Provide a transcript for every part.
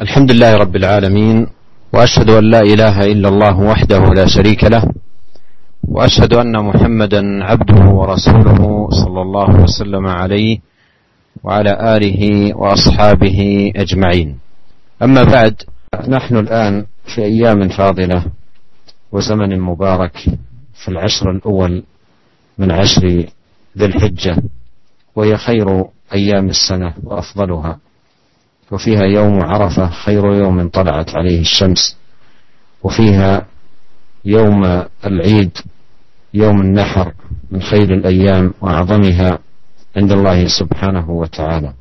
الحمد لله رب العالمين وأشهد أن لا إله إلا الله وحده لا شريك له وأشهد أن محمدا عبده ورسوله صلى الله وسلم عليه وعلى آله وأصحابه أجمعين. أما بعد نحن الآن في أيام فاضلة وزمن مبارك في العشر الأول من عشر ذي الحجة وهي خير أيام السنة وأفضلها. وفيها يوم عرفة خير يوم طلعت عليه الشمس. وفيها يوم العيد يوم النحر من خير الأيام وأعظمها عند الله سبحانه وتعالى.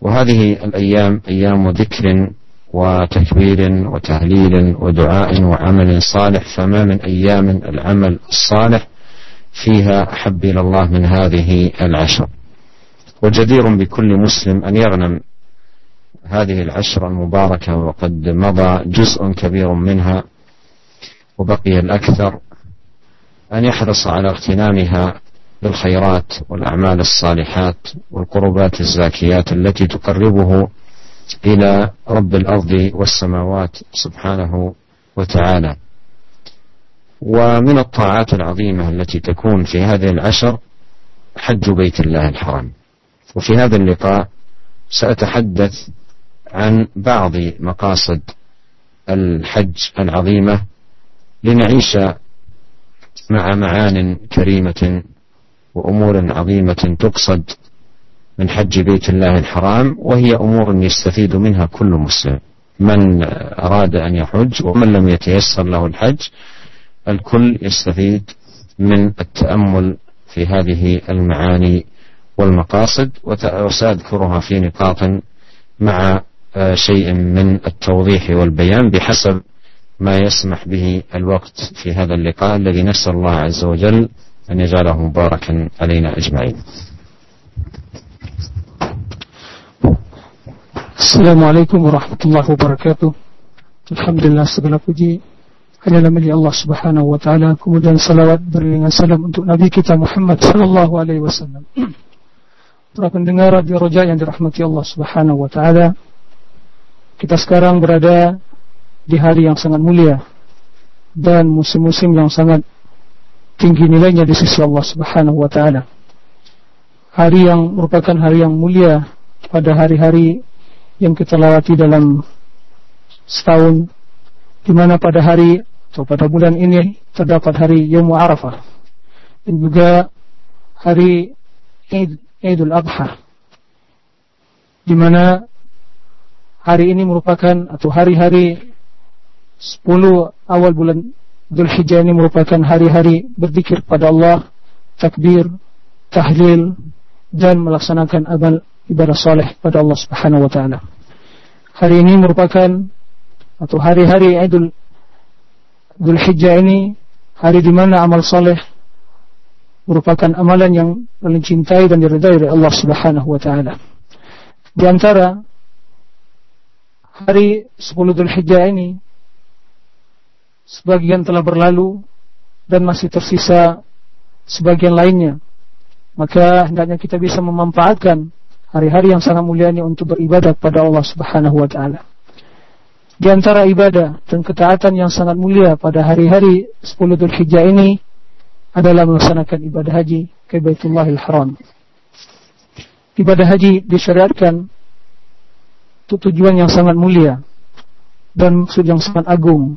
وهذه الأيام أيام ذكر وتكبير وتهليل ودعاء وعمل صالح. فما من أيام العمل الصالح فيها أحب إلى الله من هذه العشر. وجدير بكل مسلم أن يغنم هذه العشر المباركة وقد مضى جزء كبير منها وبقي الأكثر أن يحرص على اغتنامها بالخيرات والأعمال الصالحات والقربات الزاكيات التي تقربه إلى رب الأرض والسماوات سبحانه وتعالى. ومن الطاعات العظيمة التي تكون في هذه العشر حج بيت الله الحرام. وفي هذا اللقاء سأتحدث عن بعض مقاصد الحج العظيمة لنعيش مع معان كريمة وأمور عظيمة تقصد من حج بيت الله الحرام وهي أمور يستفيد منها كل مسلم. من أراد أن يحج ومن لم يتيسر له الحج الكل يستفيد من التأمل في هذه المعاني والمقاصد وسأذكرها في نقاط مع شيء من التوضيح والبيان بحسب ما يسمح به الوقت في هذا اللقاء الذي نسأل الله عز وجل أن يجعله مباركا علينا أجمعين Assalamualaikum warahmatullahi wabarakatuh. Alhamdulillah segala puji hanyalah milik Allah Subhanahu wa taala. Kemudian salawat beriringan salam untuk Nabi kita Muhammad sallallahu alaihi wasallam. Para pendengar radio Roja yang dirahmati Allah Subhanahu wa taala. Kita sekarang berada di hari yang sangat mulia dan musim-musim yang sangat tinggi nilainya di sisi Allah Subhanahu wa taala. Hari yang merupakan hari yang mulia pada hari-hari yang kita lewati dalam setahun di mana pada hari atau pada bulan ini terdapat hari Yom Arafah dan juga hari Idul Adha di mana hari ini merupakan atau hari-hari 10 awal bulan Dhul Hijjah ini merupakan hari-hari berzikir pada Allah, takbir, tahlil, dan melaksanakan amal ibadah soleh pada Allah Subhanahu wa taala. Hari ini merupakan atau hari-hari Idul Dhul Hijjah ini hari di mana amal soleh merupakan amalan yang paling cintai dan diridai oleh Allah Subhanahu wa taala. Di antara hari 10 Dhul Hijjah ini sebagian telah berlalu dan masih tersisa sebagian lainnya. Maka hendaknya kita bisa memanfaatkan hari-hari yang sangat mulia ini untuk beribadah pada Allah Subhanahu wa taala. Di antara ibadah dan ketaatan yang sangat mulia pada hari-hari 10 Dhul Hijjah ini adalah melaksanakan ibadah haji ke Baitullahil Haram. Ibadah haji disyariatkan itu tujuan yang sangat mulia dan maksud yang sangat agung.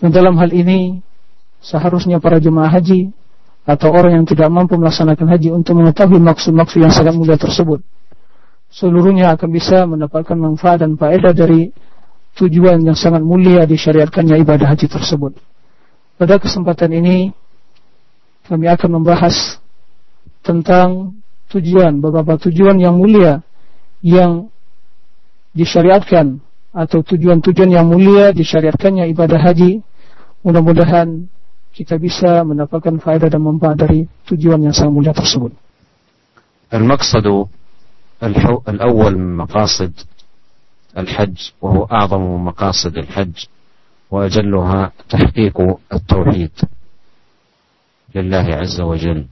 Dan dalam hal ini seharusnya para jemaah haji atau orang yang tidak mampu melaksanakan haji untuk mengetahui maksud-maksud yang sangat mulia tersebut. Seluruhnya akan bisa mendapatkan manfaat dan faedah dari tujuan yang sangat mulia disyariatkannya ibadah haji tersebut. Pada kesempatan ini kami akan membahas tentang tujuan, beberapa tujuan yang mulia yang disyariatkan atau tujuan-tujuan yang mulia disyariatkannya ibadah haji mudah-mudahan kita bisa mendapatkan faedah dan manfaat dari tujuan yang sangat mulia tersebut. المقصد الأول من مقاصد الحج وهو أعظم مقاصد الحج وأجلها تحقيق التوحيد لله عز وجل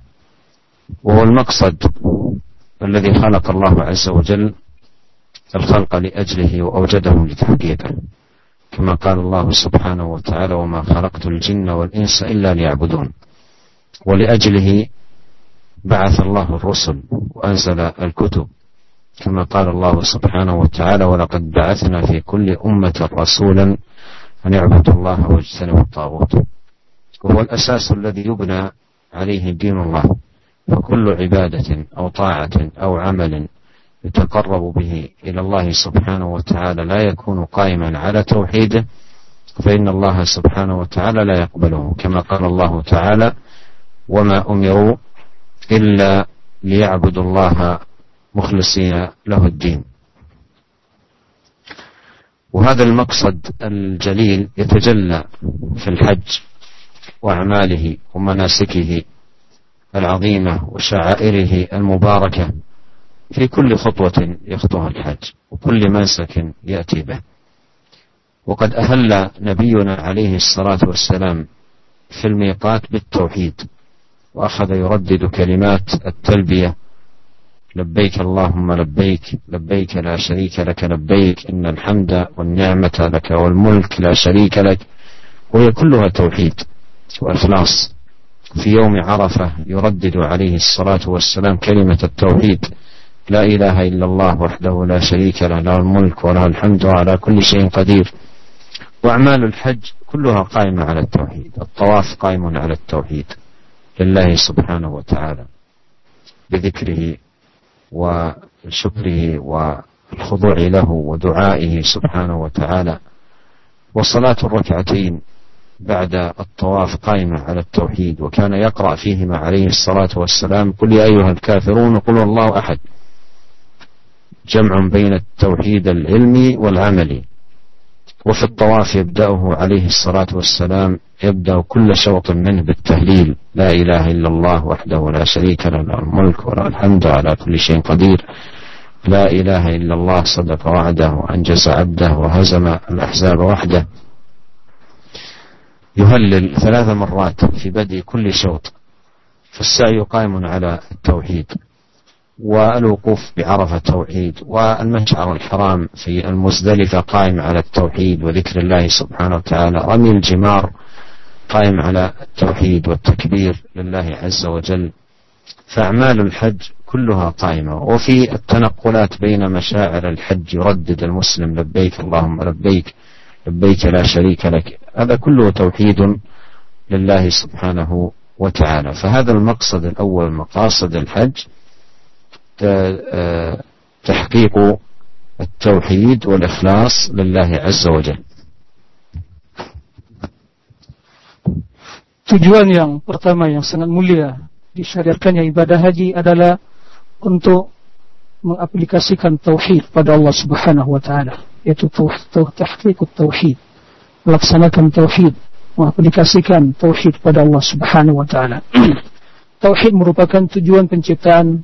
وهو المقصد الذي خلق الله عز وجل الخلق لأجله وأوجدهم لتحقيقه. كما قال الله سبحانه وتعالى وما خلقت الجن والإنس إلا ليعبدون ولأجله بعث الله الرسل وأنزل الكتب. كما قال الله سبحانه وتعالى ولقد بعثنا في كل أمة رسولا أن يعبدوا الله واجتنبوا الطاغوت وهو الأساس الذي يبنى عليه دين الله. فكل عبادة أو طاعة أو عمل يتقرب به إلى الله سبحانه وتعالى لا يكون قائما على توحيده فإن الله سبحانه وتعالى لا يقبله كما قال الله تعالى وما أمروا إلا ليعبدوا الله مخلصين له الدين. وهذا المقصد الجليل يتجلى في الحج وأعماله ومناسكه العظيمة وشعائره المباركة في كل خطوة يخطوها الحج وكل منسك يأتي به. وقد أهل نبينا عليه الصلاة والسلام في الميقات بالتوحيد وأخذ يردد كلمات التلبية لبيك اللهم لبيك لبيك لا شريك لك لبيك إن الحمد والنعمة لك والملك لا شريك لك. وهي كلها توحيد وإخلاص. في يوم عرفة يردد عليه الصلاة والسلام كلمة التوحيد. لا إله إلا الله وحده لا شريك له له الملك وله الحمد على كل شيء قدير. وأعمال الحج كلها قائمة على التوحيد الطواف قائم على التوحيد لله سبحانه وتعالى بذكره وشكره والخضوع له ودعائه سبحانه وتعالى. وصلاة الركعتين بعد الطواف قائمة على التوحيد وكان يقرأ فيهما عليه الصلاة والسلام قل يا أيها الكافرون قل الله أحد. جمع بين التوحيد العلمي والعملي وفي الطواف يبدأه عليه الصلاة والسلام يبدأ كل شوط منه بالتهليل. لا إله إلا الله وحده لا شريك له له الملك وله الحمد على كل شيء قدير. لا إله إلا الله صدق وعده وأنجز عبده وهزم الأحزاب وحده. يهلل ثلاث مرات في بدء كل شوط فالسعي قائم على التوحيد والوقوف بعرفة توحيد والمشعر الحرام في المزدلفة قائم على التوحيد وذكر الله سبحانه وتعالى رمي الجمار قائم على التوحيد والتكبير لله عز وجل. فأعمال الحج كلها قائمة وفي التنقلات بين مشاعر الحج يردد المسلم لبيك اللهم لبيك لبيك لا شريك لك هذا كله توحيد لله سبحانه وتعالى فهذا المقصد الأول مقاصد الحج تحقيق التوحيد والإخلاص لله عز وجل Tujuan yang pertama yang sangat mulia disyariatkannya ibadah haji adalah untuk mengaplikasikan tauhid pada Allah Subhanahu wa taala, yaitu tahqiq tauhid, melaksanakan tauhid, mengaplikasikan tauhid pada Allah Subhanahu wa taala. tauhid merupakan tujuan penciptaan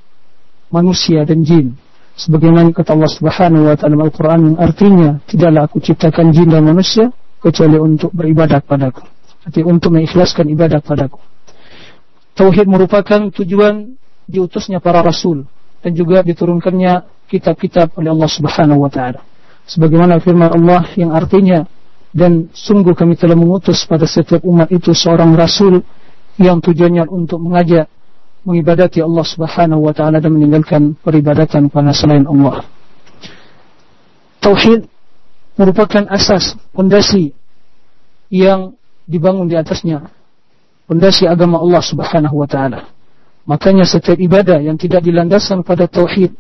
manusia dan jin. Sebagaimana kata Allah Subhanahu wa taala Al-Qur'an yang artinya tidaklah aku ciptakan jin dan manusia kecuali untuk beribadah padaku. Arti untuk mengikhlaskan ibadah padaku. Tauhid merupakan tujuan diutusnya para rasul dan juga diturunkannya kitab-kitab oleh Allah Subhanahu wa taala. Sebagaimana firman Allah yang artinya dan sungguh kami telah mengutus pada setiap umat itu seorang rasul yang tujuannya untuk mengajak mengibadati Allah Subhanahu wa taala dan meninggalkan peribadatan kepada selain Allah. Tauhid merupakan asas fondasi yang dibangun di atasnya fondasi agama Allah Subhanahu wa taala. Makanya setiap ibadah yang tidak dilandaskan pada tauhid,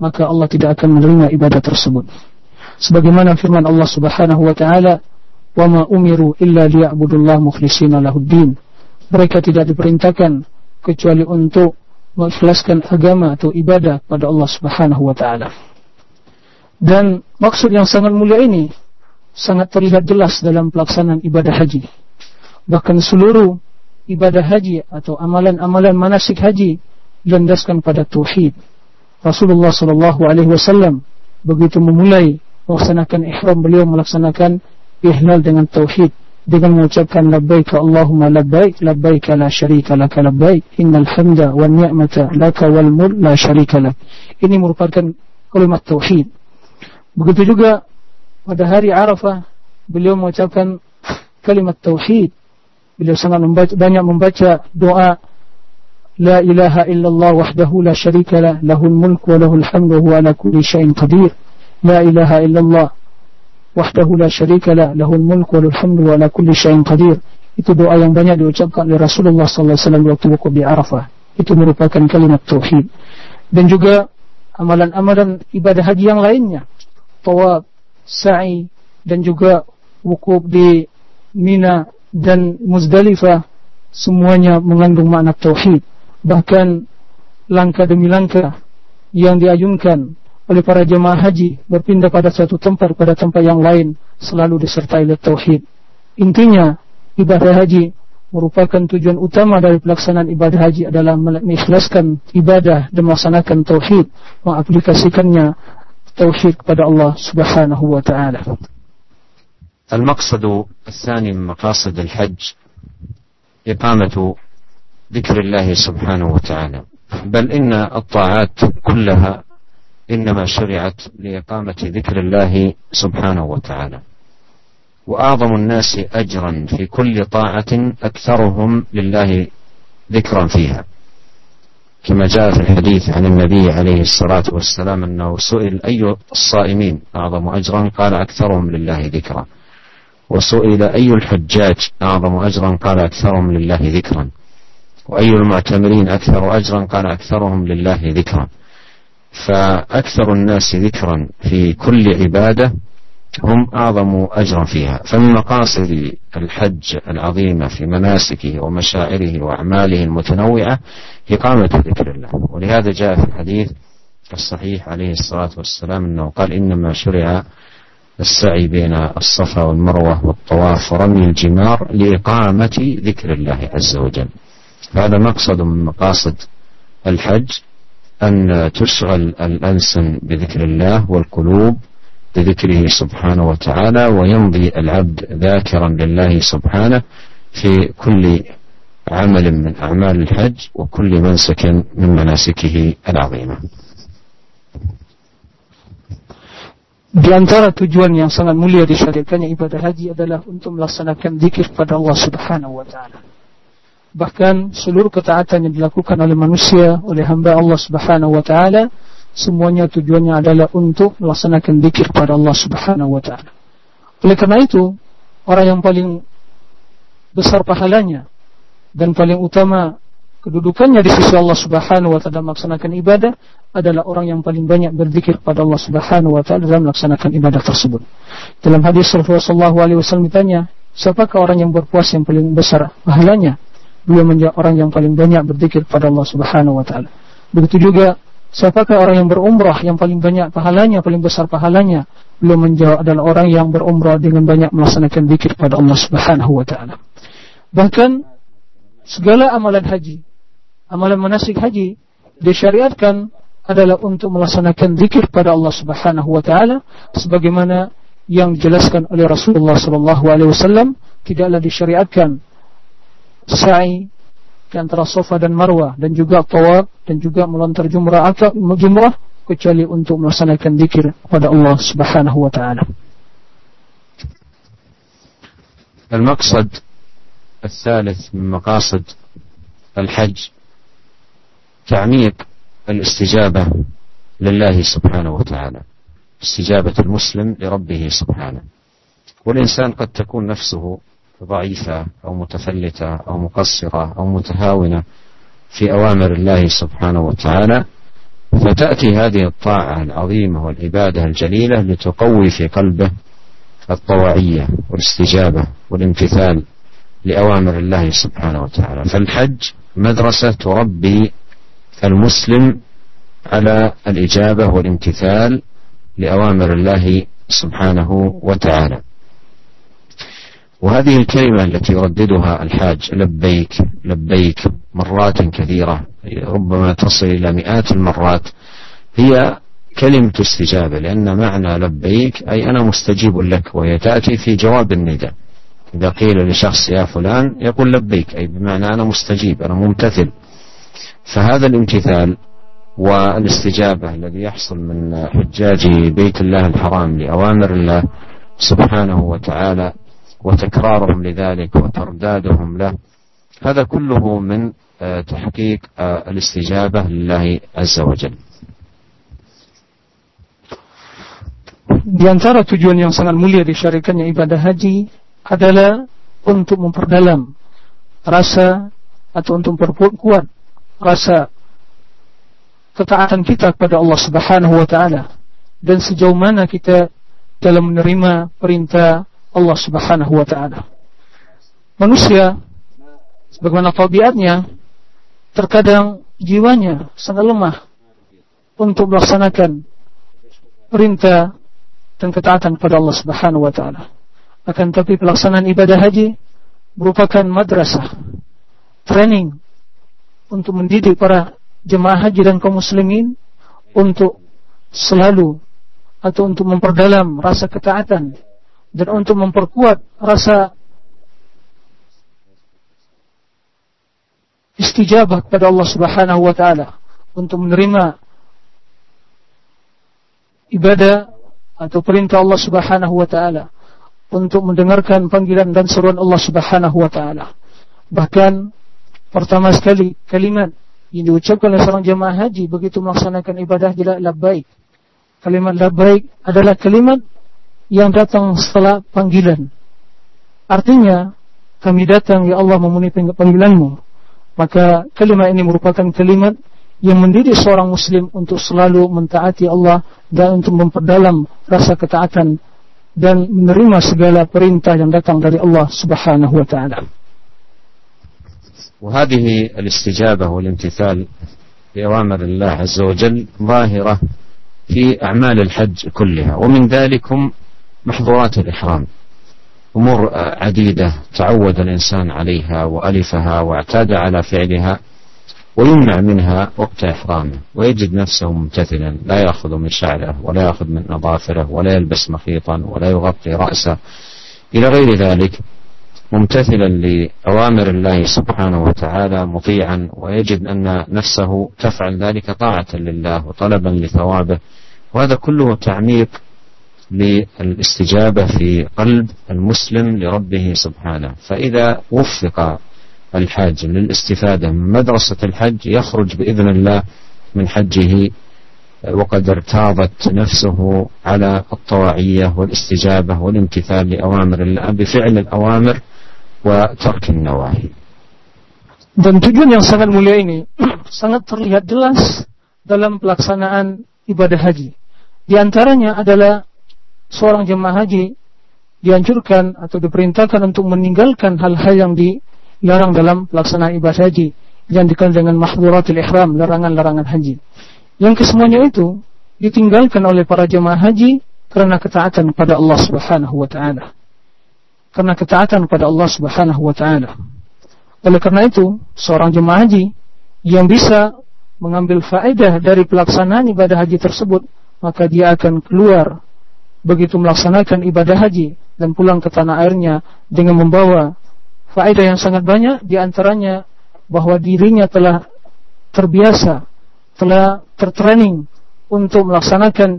maka Allah tidak akan menerima ibadah tersebut. Sebagaimana firman Allah Subhanahu wa taala, "Wa ma umiru illa liya'budullaha mukhlishina lahuddin." Mereka tidak diperintahkan kecuali untuk mengikhlaskan agama atau ibadah pada Allah Subhanahu wa taala. Dan maksud yang sangat mulia ini sangat terlihat jelas dalam pelaksanaan ibadah haji. Bahkan seluruh ibadah haji atau amalan-amalan manasik haji dilandaskan pada tauhid. Rasulullah sallallahu alaihi wasallam begitu memulai melaksanakan ihram beliau melaksanakan ihlal dengan tauhid dengan mengucapkan labbaik Allahumma labbaik labbaik la syarika lak labbaik innal hamda wan ni'mata laka wal mulk la syarika lak ini merupakan kalimat tauhid Begitu juga pada hari Arafah beliau mengucapkan kalimat tauhid. Beliau sangat membaca, banyak membaca doa La ilaha illallah wahdahu la syarika lah lahul mulk wa lahul hamdu wa ala kulli syai'in qadir. Illallah wahdahu la syarika lah lahul mulk wa lahul hamdu wa ala kulli syai'in qadir. Itu doa yang banyak diucapkan oleh Rasulullah sallallahu alaihi wasallam waktu wukuf di Arafah. Itu merupakan kalimat tauhid. Dan juga amalan-amalan ibadah haji yang lainnya. Tawab, sa'i, dan juga wukuf di Mina dan Muzdalifah semuanya mengandung makna tauhid. Bahkan langkah demi langkah yang diayunkan oleh para jemaah haji berpindah pada satu tempat pada tempat yang lain selalu disertai oleh tauhid. Intinya ibadah haji merupakan tujuan utama dari pelaksanaan ibadah haji adalah mengikhlaskan ibadah dan melaksanakan tauhid, mengaplikasikannya tauhid kepada Allah Subhanahu wa taala. المقصد الثاني من مقاصد الحج إقامة ذكر الله سبحانه وتعالى بل إن الطاعات كلها إنما شرعت لإقامة ذكر الله سبحانه وتعالى. وأعظم الناس أجرا في كل طاعة أكثرهم لله ذكرا فيها. كما جاء في الحديث عن النبي عليه الصلاة والسلام أنه سئل أي الصائمين أعظم أجرا؟ قال أكثرهم لله ذكرا. وسئل أي الحجاج أعظم أجرا؟ قال أكثرهم لله ذكرا. وأي المعتمرين أكثر أجرا؟ قال أكثرهم لله ذكرا. فأكثر الناس ذكرا في كل عبادة هم أعظم أجرا فيها. فمن مقاصد الحج العظيمة في مناسكه ومشاعره وأعماله المتنوعة إقامة ذكر الله. ولهذا جاء في الحديث الصحيح عليه الصلاة والسلام أنه قال إنما شرع السعي بين الصفا والمروة والطواف ورمي الجمار لإقامة ذكر الله عز وجل. هذا مقصد من مقاصد الحج. أن تشغل الألسن بذكر الله والقلوب بذكره سبحانه وتعالى ويمضي العبد ذاكرا لله سبحانه في كل عمل من أعمال الحج وكل منسك من مناسكه العظيمة Di antara tujuan yang sangat mulia disyariatkannya ibadah haji adalah untuk melaksanakan zikir pada Allah Subhanahu wa taala. Bahkan seluruh ketaatan yang dilakukan oleh manusia, oleh hamba Allah Subhanahu wa taala, semuanya tujuannya adalah untuk melaksanakan zikir pada Allah Subhanahu wa taala. Oleh karena itu, orang yang paling besar pahalanya dan paling utama kedudukannya di sisi Allah Subhanahu wa taala melaksanakan ibadah adalah orang yang paling banyak berzikir pada Allah Subhanahu wa taala dalam melaksanakan ibadah tersebut. Dalam hadis Rasulullah sallallahu alaihi wasallam ditanya, siapakah orang yang berpuasa yang paling besar pahalanya? Beliau menjawab orang yang paling banyak berzikir pada Allah Subhanahu wa taala. Begitu juga siapakah orang yang berumrah yang paling banyak pahalanya, paling besar pahalanya? Beliau menjawab adalah orang yang berumrah dengan banyak melaksanakan zikir pada Allah Subhanahu wa taala. Bahkan segala amalan haji amalan manasik haji disyariatkan adalah untuk melaksanakan zikir pada Allah Subhanahu wa taala sebagaimana yang dijelaskan oleh Rasulullah sallallahu alaihi wasallam tidaklah disyariatkan sa'i di antara Safa dan Marwah dan juga tawaf dan juga melontar jumrah atau jumrah kecuali untuk melaksanakan zikir kepada Allah Subhanahu wa taala. المقصد الثالث من مقاصد الحج تعميق الاستجابة لله سبحانه وتعالى استجابة المسلم لربه سبحانه والإنسان قد تكون نفسه ضعيفة أو متفلتة أو مقصرة أو متهاونة في أوامر الله سبحانه وتعالى فتأتي هذه الطاعة العظيمة والعبادة الجليلة لتقوي في قلبه الطواعية والاستجابة والامتثال لأوامر الله سبحانه وتعالى. فالحج مدرسة تربي المسلم على الإجابة والامتثال لأوامر الله سبحانه وتعالى. وهذه الكلمة التي يرددها الحاج لبيك لبيك مرات كثيرة ربما تصل إلى مئات المرات هي كلمة استجابة لأن معنى لبيك أي أنا مستجيب لك وهي تأتي في جواب النداء. إذا قيل لشخص يا فلان يقول لبيك أي بمعنى أنا مستجيب أنا ممتثل. فهذا الامتثال والاستجابة الذي يحصل من حجاج بيت الله الحرام لأوامر الله سبحانه وتعالى وتكرارهم لذلك وتردادهم له هذا كله من آه، تحقيق آه، الاستجابة لله عز وجل Di antara tujuan yang sangat mulia disyarikannya ibadah haji adalah untuk memperdalam rasa atau untuk memperkuat rasa ketaatan kita kepada Allah Subhanahu wa taala dan sejauh mana kita dalam menerima perintah Allah Subhanahu wa taala. Manusia sebagaimana tabiatnya terkadang jiwanya sangat lemah untuk melaksanakan perintah dan ketaatan kepada Allah Subhanahu wa taala. Akan tapi pelaksanaan ibadah haji merupakan madrasah training untuk mendidik para jemaah haji dan kaum muslimin untuk selalu atau untuk memperdalam rasa ketaatan dan untuk memperkuat rasa istijabah kepada Allah Subhanahu wa taala untuk menerima ibadah atau perintah Allah Subhanahu wa taala untuk mendengarkan panggilan dan seruan Allah Subhanahu wa taala. Bahkan pertama sekali kalimat yang diucapkan oleh seorang jemaah haji begitu melaksanakan ibadah adalah labbaik. Kalimat labbaik adalah kalimat yang datang setelah panggilan. Artinya, kami datang ya Allah memenuhi panggilanmu. Maka kalimat ini merupakan kalimat yang mendidik seorang muslim untuk selalu mentaati Allah dan untuk memperdalam rasa ketaatan dan menerima segala perintah yang datang dari Allah Subhanahu wa taala. وهذه الاستجابة والامتثال لأوامر الله عز وجل ظاهرة في أعمال الحج كلها ومن ذلكم محظورات الإحرام. أمور عديدة تعود الإنسان عليها وألفها واعتاد على فعلها ويمنع منها وقت إحرامه ويجد نفسه ممتثلا لا يأخذ من شعره ولا يأخذ من أظافره ولا يلبس مخيطا ولا يغطي رأسه. إلى غير ذلك ممتثلا لأوامر الله سبحانه وتعالى مطيعا ويجد أن نفسه تفعل ذلك طاعة لله وطلبا لثوابه. وهذا كله تعميق للاستجابة في قلب المسلم لربه سبحانه فإذا وفق الحاج للاستفادة من مدرسة الحج يخرج بإذن الله من حجه وقد ارتاضت نفسه على الطواعية والاستجابة والامتثال لأوامر الله بفعل الأوامر وترك النواهي Dan tujuan yang sangat mulia ini sangat terlihat jelas dalam pelaksanaan ibadah haji. Di antaranya adalah seorang jemaah haji dianjurkan atau diperintahkan untuk meninggalkan hal-hal yang dilarang dalam pelaksanaan ibadah haji yang dikenal dengan mahduratul ihram, larangan-larangan haji. Yang kesemuanya itu ditinggalkan oleh para jemaah haji karena ketaatan kepada Allah Subhanahu wa taala. Karena ketaatan kepada Allah Subhanahu wa taala. Oleh karena itu, seorang jemaah haji yang bisa mengambil faedah dari pelaksanaan ibadah haji tersebut, maka dia akan keluar begitu melaksanakan ibadah haji dan pulang ke tanah airnya dengan membawa faedah yang sangat banyak di antaranya bahwa dirinya telah terbiasa telah tertraining untuk melaksanakan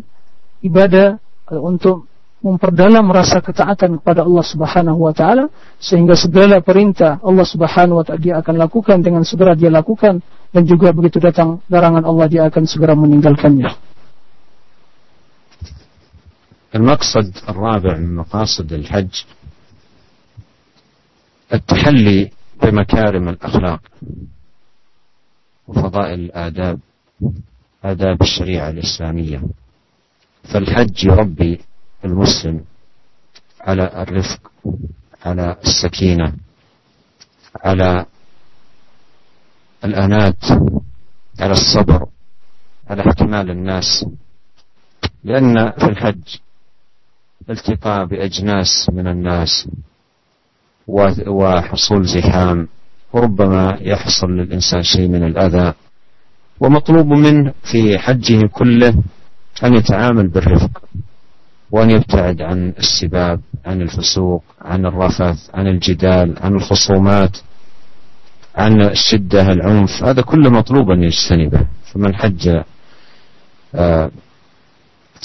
ibadah untuk memperdalam rasa ketaatan kepada Allah Subhanahu wa taala sehingga segala perintah Allah Subhanahu wa taala dia akan lakukan dengan segera dia lakukan dan juga begitu datang larangan Allah dia akan segera meninggalkannya. المقصد الرابع من مقاصد الحج التحلي بمكارم الأخلاق وفضائل الآداب آداب الشريعة الإسلامية. فالحج يربي المسلم على الرفق على السكينة على الأنات على الصبر على احتمال الناس. لأن في الحج التقاء بأجناس من الناس وحصول زحام وربما يحصل للإنسان شيء من الأذى. ومطلوب منه في حجه كله أن يتعامل بالرفق وأن يبتعد عن السباب عن الفسوق عن الرفث عن الجدال عن الخصومات عن الشدة العنف. هذا كله مطلوب أن يجتنبه. فمن حج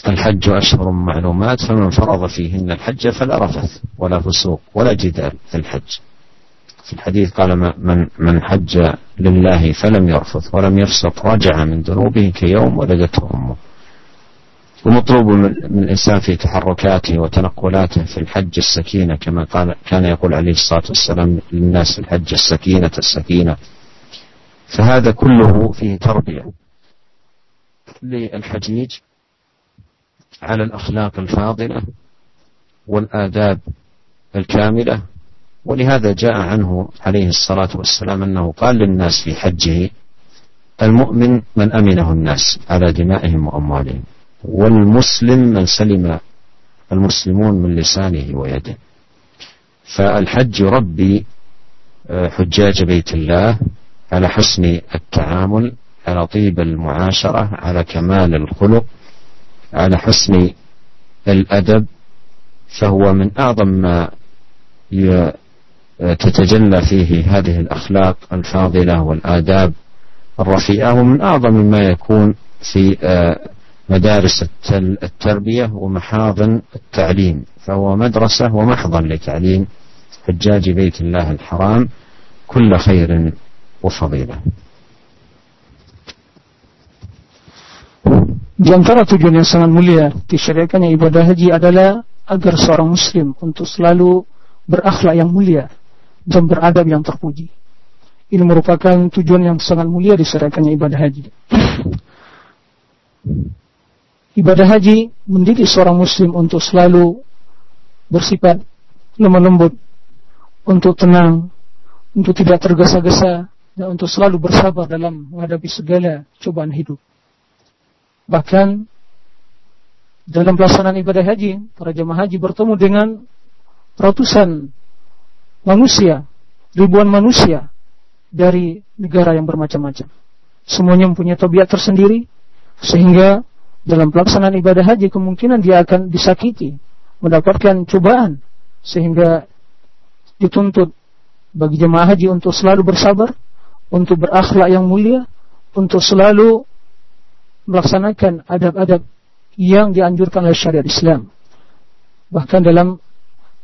الحج أشهر معلومات فمن فرض فيهن الحج فلا رفث ولا فسوق ولا جدال في الحج في الحديث قال من من حج لله فلم يرفث ولم يفسق رجع من ذنوبه كيوم ولدته أمه. ومطلوب من الإنسان في تحركاته وتنقلاته في الحج السكينة كما قال كان يقول عليه الصلاة والسلام للناس في الحج السكينة السكينة. فهذا كله فيه تربية للحجيج على الأخلاق الفاضلة والآداب الكاملة. ولهذا جاء عنه عليه الصلاة والسلام أنه قال للناس في حجه المؤمن من أمنه الناس على دمائهم وأموالهم والمسلم من سلم المسلمون من لسانه ويده. فالحج يربي آه، حجاج بيت الله على حسن التعامل على طيب المعاشرة على كمال الخلق على حسن الأدب فهو من أعظم ما تتجلى فيه هذه الأخلاق الفاضلة والآداب الرفيعة ومن أعظم ما يكون في آه، مدارس التربية ومحاضن التعليم فهو مدرسة ومحضن لتعليم حجاج بيت الله الحرام كل خير وفضيلة. Di antara tujuan yang sangat mulia disyariatkannya ibadah haji adalah agar seorang muslim untuk selalu berakhlak yang mulia dan beradab yang terpuji. Ini merupakan tujuan yang sangat mulia diserahkannya ibadah haji. ibadah haji mendidik seorang muslim untuk selalu bersifat lemah lembut, untuk tenang, untuk tidak tergesa-gesa, dan untuk selalu bersabar dalam menghadapi segala cobaan hidup. Bahkan dalam pelaksanaan ibadah haji, para jemaah haji bertemu dengan ratusan manusia, ribuan manusia dari negara yang bermacam-macam. Semuanya mempunyai tabiat tersendiri, sehingga dalam pelaksanaan ibadah haji kemungkinan dia akan disakiti, mendapatkan cobaan, sehingga dituntut bagi jemaah haji untuk selalu bersabar, untuk berakhlak yang mulia, untuk selalu melaksanakan adab-adab yang dianjurkan oleh syariat Islam. Bahkan dalam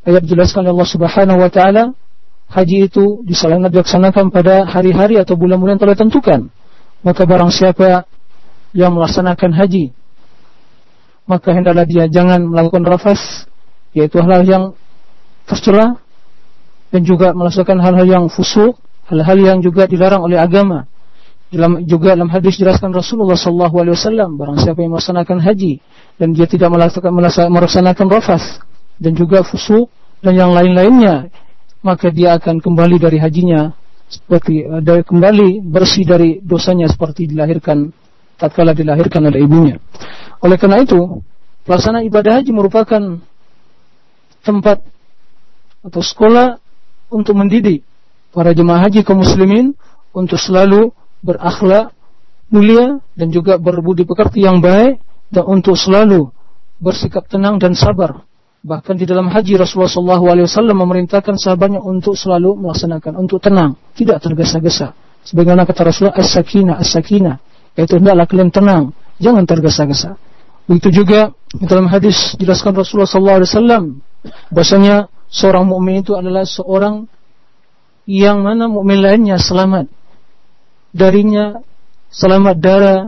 ayat jelaskan Allah Subhanahu wa taala haji itu dilaksanakan pada hari-hari atau bulan-bulan telah tentukan. Maka barang siapa yang melaksanakan haji maka hendaklah dia jangan melakukan rafas yaitu hal-hal yang tercela dan juga melaksanakan hal-hal yang fusuk, hal-hal yang juga dilarang oleh agama. Dalam juga dalam hadis jelaskan Rasulullah sallallahu alaihi wasallam barang siapa yang melaksanakan haji dan dia tidak melaksanakan melaksanakan rafas dan juga fusuk dan yang lain-lainnya maka dia akan kembali dari hajinya seperti uh, dari kembali bersih dari dosanya seperti dilahirkan tatkala dilahirkan oleh ibunya. Oleh karena itu, pelaksanaan ibadah haji merupakan tempat atau sekolah untuk mendidik para jemaah haji kaum muslimin untuk selalu berakhlak mulia dan juga berbudi pekerti yang baik dan untuk selalu bersikap tenang dan sabar Bahkan di dalam haji Rasulullah SAW memerintahkan sahabatnya untuk selalu melaksanakan, untuk tenang, tidak tergesa-gesa. Sebagaimana kata Rasulullah, as-sakinah, as-sakinah. Yaitu hendaklah kalian tenang, jangan tergesa-gesa. Begitu juga dalam hadis jelaskan Rasulullah SAW, bahasanya seorang mukmin itu adalah seorang yang mana mukmin lainnya selamat darinya, selamat darah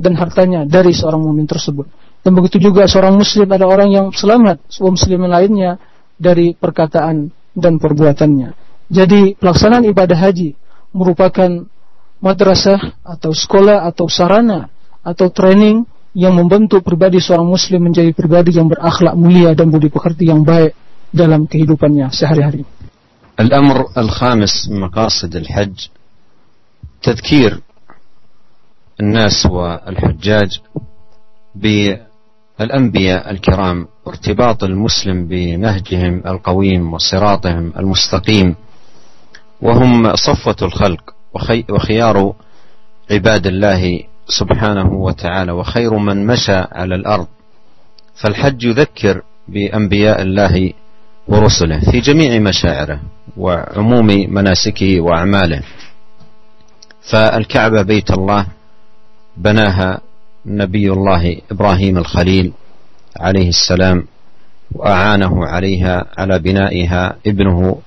dan hartanya dari seorang mukmin tersebut. Dan begitu juga seorang muslim ada orang yang selamat, seorang muslim lainnya dari perkataan dan perbuatannya. Jadi pelaksanaan ibadah haji merupakan madrasah atau sekolah atau sarana atau training yang membentuk pribadi seorang muslim menjadi pribadi yang berakhlak mulia dan budi pekerti yang baik dalam kehidupannya sehari-hari. الأمر الخامس من مقاصد الحج تذكير الناس والحجاج الأنبياء الكرام ارتباط المسلم بنهجهم القويم وصراطهم المستقيم وهم صفوة الخلق وخيار عباد الله سبحانه وتعالى وخير من مشى على الأرض. فالحج يذكر بأنبياء الله ورسله في جميع مشاعره وعموم مناسكه وأعماله. فالكعبة بيت الله بناها نبي الله إبراهيم الخليل عليه السلام وأعانه عليها على بنائها ابنه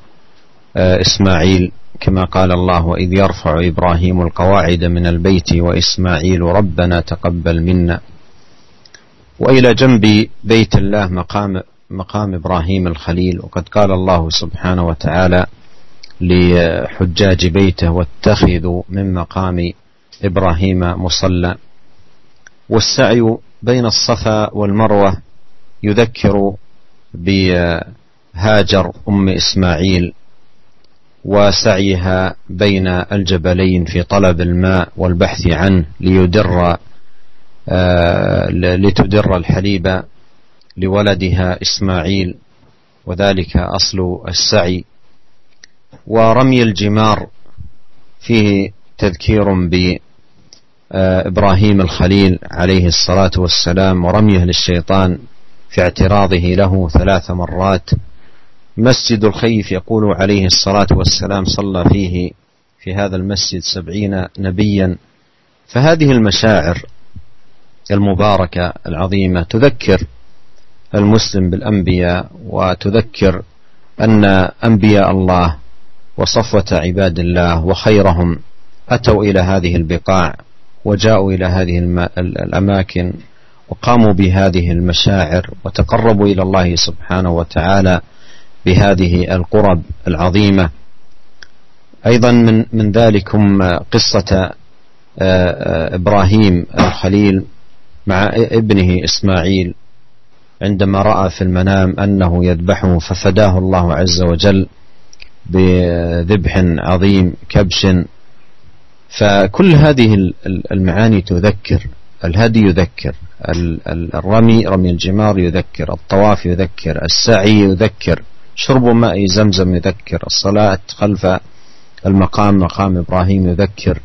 آه، إسماعيل كما قال الله وإذ يرفع إبراهيم القواعد من البيت وإسماعيل ربنا تقبل منا. وإلى جنب بيت الله مقام مقام إبراهيم الخليل وقد قال الله سبحانه وتعالى لحجاج بيته واتخذوا من مقام إبراهيم مصلى. والسعي بين الصفا والمروة يذكر بهاجر أم إسماعيل وسعيها بين الجبلين في طلب الماء والبحث عنه ليدر آه، لتدر الحليب لولدها إسماعيل. وذلك أصل السعي ورمي الجمار فيه تذكير بإبراهيم الخليل عليه الصلاة والسلام ورميه للشيطان في اعتراضه له ثلاث مرات. مسجد الخيف يقول عليه الصلاة والسلام صلى فيه في هذا المسجد سبعين نبيا. فهذه المشاعر المباركة العظيمة تذكر المسلم بالأنبياء وتذكر أن أنبياء الله وصفوة عباد الله وخيرهم. أتوا إلى هذه البقاع وجاءوا إلى هذه الأماكن وقاموا بهذه المشاعر وتقربوا إلى الله سبحانه وتعالى بهذه القرب العظيمة. أيضا من من ذلكم قصة آه، آه، إبراهيم الخليل مع ابنه إسماعيل عندما رأى في المنام أنه يذبحه ففداه الله عز وجل. بذبح عظيم كبش. فكل هذه المعاني تذكر الهدي يذكر الرمي رمي الجمار يذكر الطواف يذكر السعي يذكر شرب ماء زمزم يذكر الصلاة خلف المقام مقام إبراهيم يذكر.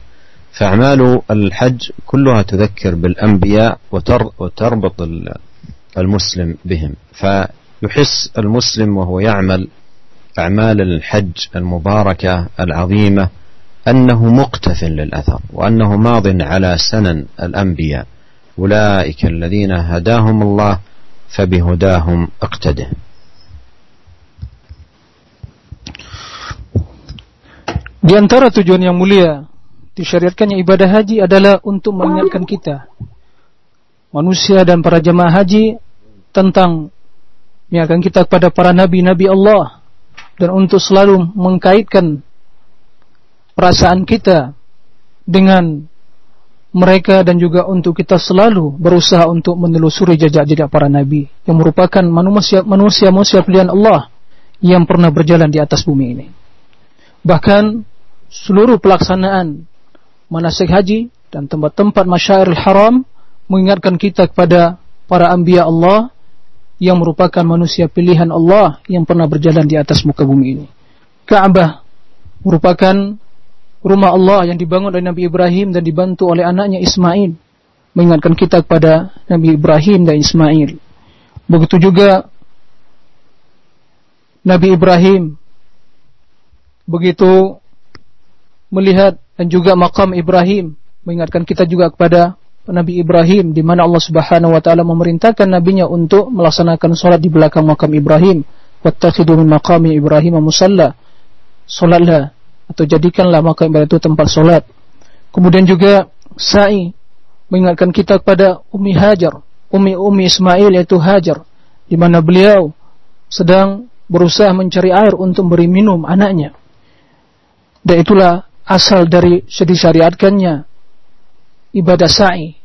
فأعمال الحج كلها تذكر بالأنبياء وتربط المسلم بهم. فيحس المسلم وهو يعمل أعمال الحج المباركة العظيمة أنه مقتف للأثر وأنه ماض على سنن الأنبياء أولئك الذين هداهم الله فبهداهم اقتده Di antara tujuan yang mulia disyariatkannya ibadah haji adalah untuk mengingatkan kita manusia dan para jemaah haji tentang mengingatkan kita kepada para nabi-nabi Allah dan untuk selalu mengkaitkan perasaan kita dengan mereka dan juga untuk kita selalu berusaha untuk menelusuri jejak-jejak para nabi yang merupakan manusia manusia manusia pilihan Allah yang pernah berjalan di atas bumi ini. Bahkan seluruh pelaksanaan manasik haji dan tempat-tempat masyairul haram mengingatkan kita kepada para anbiya Allah yang merupakan manusia pilihan Allah yang pernah berjalan di atas muka bumi ini. Ka'bah merupakan rumah Allah yang dibangun oleh Nabi Ibrahim dan dibantu oleh anaknya Ismail. Mengingatkan kita kepada Nabi Ibrahim dan Ismail. Begitu juga Nabi Ibrahim begitu melihat dan juga makam Ibrahim mengingatkan kita juga kepada Nabi Ibrahim di mana Allah Subhanahu wa taala memerintahkan nabinya untuk melaksanakan salat di belakang makam Ibrahim. Wattakhidu min maqami Ibrahim musalla. Salatlah atau jadikanlah makam Ibrahim itu tempat salat kemudian juga sa'i mengingatkan kita kepada Ummi Hajar Ummi Ummi Ismail yaitu Hajar di mana beliau sedang berusaha mencari air untuk beri minum anaknya. Dan itulah asal dari disyariatkannya ibadah sa'i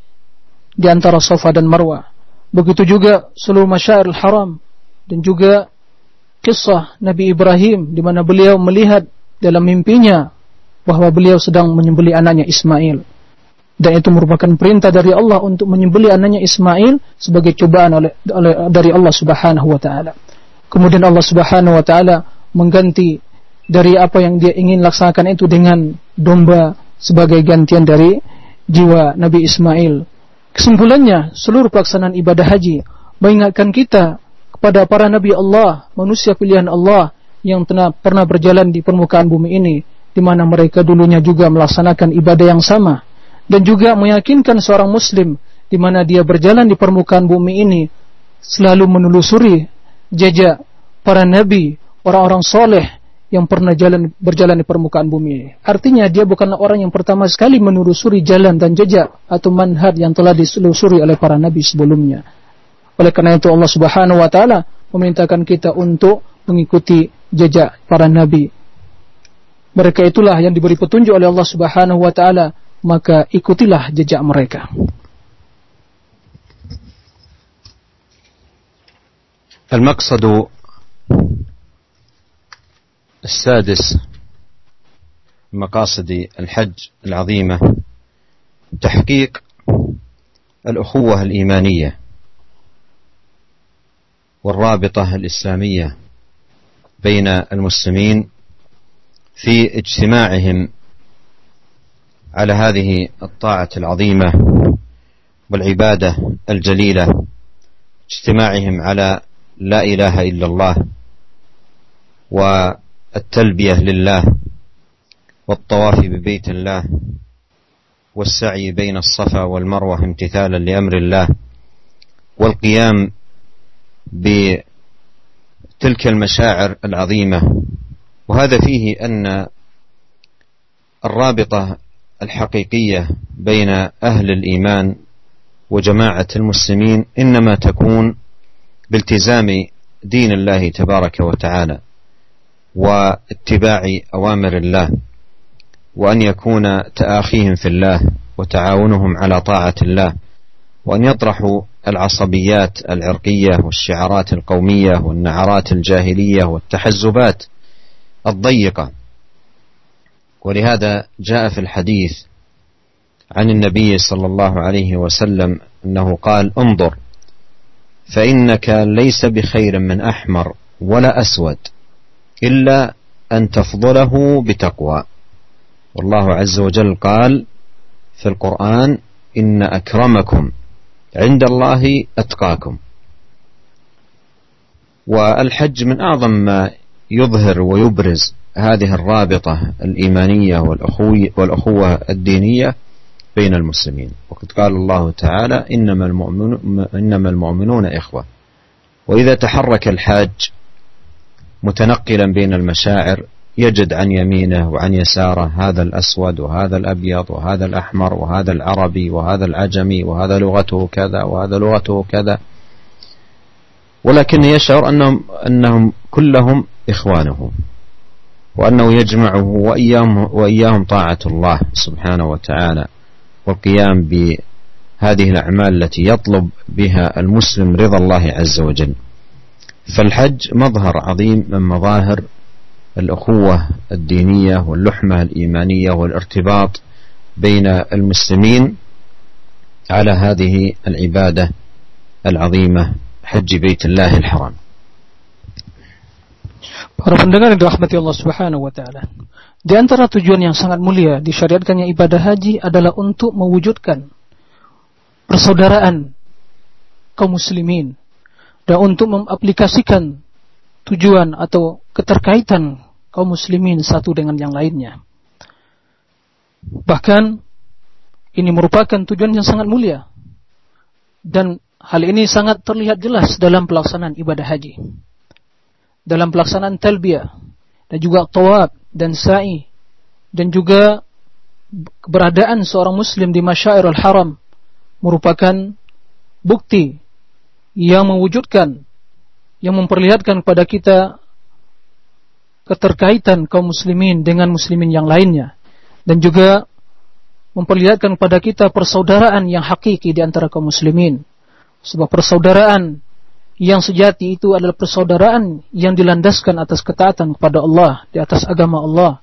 di antara Safa dan Marwah. Begitu juga seluruh masyairul haram dan juga kisah Nabi Ibrahim di mana beliau melihat dalam mimpinya bahwa beliau sedang menyembeli anaknya Ismail. Dan itu merupakan perintah dari Allah untuk menyembeli anaknya Ismail sebagai cobaan oleh, oleh dari Allah Subhanahu wa taala. Kemudian Allah Subhanahu wa taala mengganti dari apa yang dia ingin laksanakan itu dengan domba sebagai gantian dari jiwa Nabi Ismail. Kesimpulannya, seluruh pelaksanaan ibadah haji mengingatkan kita kepada para nabi Allah, manusia pilihan Allah yang pernah, pernah berjalan di permukaan bumi ini, di mana mereka dulunya juga melaksanakan ibadah yang sama, dan juga meyakinkan seorang muslim di mana dia berjalan di permukaan bumi ini selalu menelusuri jejak para nabi, orang-orang soleh yang pernah jalan berjalan di permukaan bumi ini. Artinya dia bukanlah orang yang pertama sekali menelusuri jalan dan jejak atau manhaj yang telah diselusuri oleh para nabi sebelumnya. Oleh karena itu Allah Subhanahu wa taala memerintahkan kita untuk mengikuti jejak para nabi. Mereka itulah yang diberi petunjuk oleh Allah Subhanahu wa taala, maka ikutilah jejak mereka. المقصد السادس مقاصد الحج العظيمة تحقيق الأخوة الإيمانية والرابطة الإسلامية بين المسلمين في اجتماعهم على هذه الطاعة العظيمة والعبادة الجليلة اجتماعهم على لا إله إلا الله والتلبية لله والطواف ببيت الله والسعي بين الصفا والمروة امتثالا لأمر الله والقيام بتلك المشاعر العظيمة. وهذا فيه أن الرابطة الحقيقية بين أهل الإيمان وجماعة المسلمين إنما تكون بالتزام دين الله تبارك وتعالى. واتباع أوامر الله وأن يكون تآخيهم في الله وتعاونهم على طاعة الله وأن يطرحوا العصبيات العرقية والشعارات القومية والنعرات الجاهلية والتحزبات الضيقة. ولهذا جاء في الحديث عن النبي صلى الله عليه وسلم أنه قال انظر فإنك ليس بخير من أحمر ولا أسود. إلا أن تفضله بتقوى. والله عز وجل قال في القرآن إن أكرمكم عند الله أتقاكم. والحج من أعظم ما يظهر ويبرز هذه الرابطة الإيمانية والأخوة الدينية بين المسلمين. وقد قال الله تعالى إنما المؤمنون, إنما المؤمنون إخوة. وإذا تحرك الحاج متنقلا بين المشاعر يجد عن يمينه وعن يساره هذا الأسود وهذا الأبيض وهذا الأحمر وهذا العربي وهذا العجمي وهذا لغته كذا وهذا لغته كذا. ولكن يشعر أنهم, أنهم كلهم إخوانه وأنه يجمعه وإياهم, وإياهم طاعة الله سبحانه وتعالى. والقيام بهذه الأعمال التي يطلب بها المسلم رضا الله عز وجل. فالحج مظهر عظيم من مظاهر الأخوة الدينية واللحمة الإيمانية والارتباط بين المسلمين على هذه العبادة العظيمة حج بيت الله الحرام Para pendengar yang dirahmati Allah Subhanahu wa taala. Di antara tujuan yang sangat mulia disyariatkannya ibadah haji adalah untuk mewujudkan persaudaraan kaum muslimin dan untuk mengaplikasikan tujuan atau keterkaitan kaum muslimin satu dengan yang lainnya. Bahkan ini merupakan tujuan yang sangat mulia dan hal ini sangat terlihat jelas dalam pelaksanaan ibadah haji dalam pelaksanaan talbiyah dan juga tawab dan sa'i dan juga keberadaan seorang muslim di Masyairul Haram merupakan bukti yang mewujudkan yang memperlihatkan kepada kita keterkaitan kaum muslimin dengan muslimin yang lainnya dan juga memperlihatkan kepada kita persaudaraan yang hakiki di antara kaum muslimin sebuah persaudaraan yang sejati itu adalah persaudaraan yang dilandaskan atas ketaatan kepada Allah, di atas agama Allah.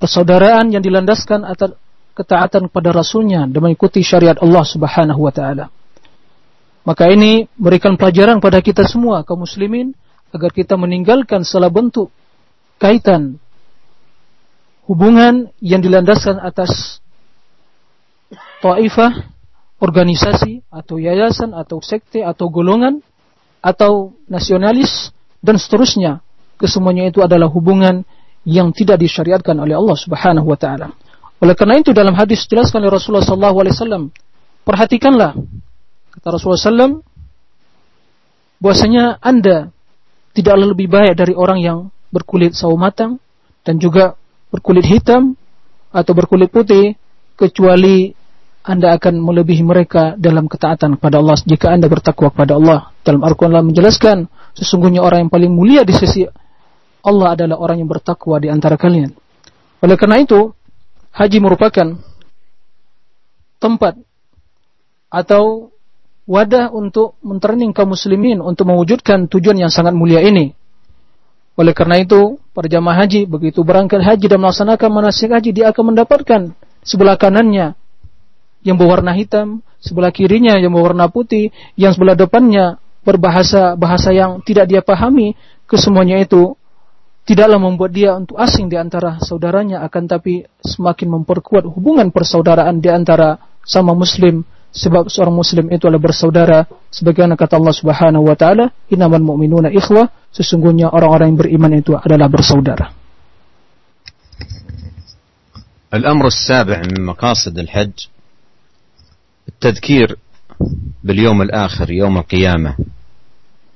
Persaudaraan yang dilandaskan atas ketaatan kepada Rasulnya dan mengikuti syariat Allah subhanahu wa ta'ala. Maka ini berikan pelajaran pada kita semua kaum muslimin agar kita meninggalkan salah bentuk kaitan hubungan yang dilandaskan atas taifah, organisasi atau yayasan atau sekte atau golongan atau nasionalis dan seterusnya. Kesemuanya itu adalah hubungan yang tidak disyariatkan oleh Allah Subhanahu wa taala. Oleh karena itu dalam hadis jelaskan oleh Rasulullah sallallahu alaihi wasallam, perhatikanlah Kata Rasulullah SAW, bahwasanya Anda tidaklah lebih baik dari orang yang berkulit sawo matang dan juga berkulit hitam atau berkulit putih kecuali anda akan melebihi mereka dalam ketaatan kepada Allah jika Anda bertakwa kepada Allah. Dalam Al-Quran Allah menjelaskan, sesungguhnya orang yang paling mulia di sisi Allah adalah orang yang bertakwa di antara kalian. Oleh karena itu, haji merupakan tempat atau wadah untuk mentraining kaum muslimin untuk mewujudkan tujuan yang sangat mulia ini. Oleh karena itu, para jamaah haji begitu berangkat haji dan melaksanakan manasik haji, dia akan mendapatkan sebelah kanannya yang berwarna hitam, sebelah kirinya yang berwarna putih, yang sebelah depannya berbahasa bahasa yang tidak dia pahami, kesemuanya itu tidaklah membuat dia untuk asing di antara saudaranya, akan tapi semakin memperkuat hubungan persaudaraan di antara sama muslim, sebab seorang muslim itu adalah bersaudara sebagaimana kata Allah Subhanahu wa taala innamal mu'minuna ikhwah sesungguhnya orang-orang yang beriman itu adalah bersaudara الأمر السابع من مقاصد الحج التذكير باليوم الآخر يوم القيامة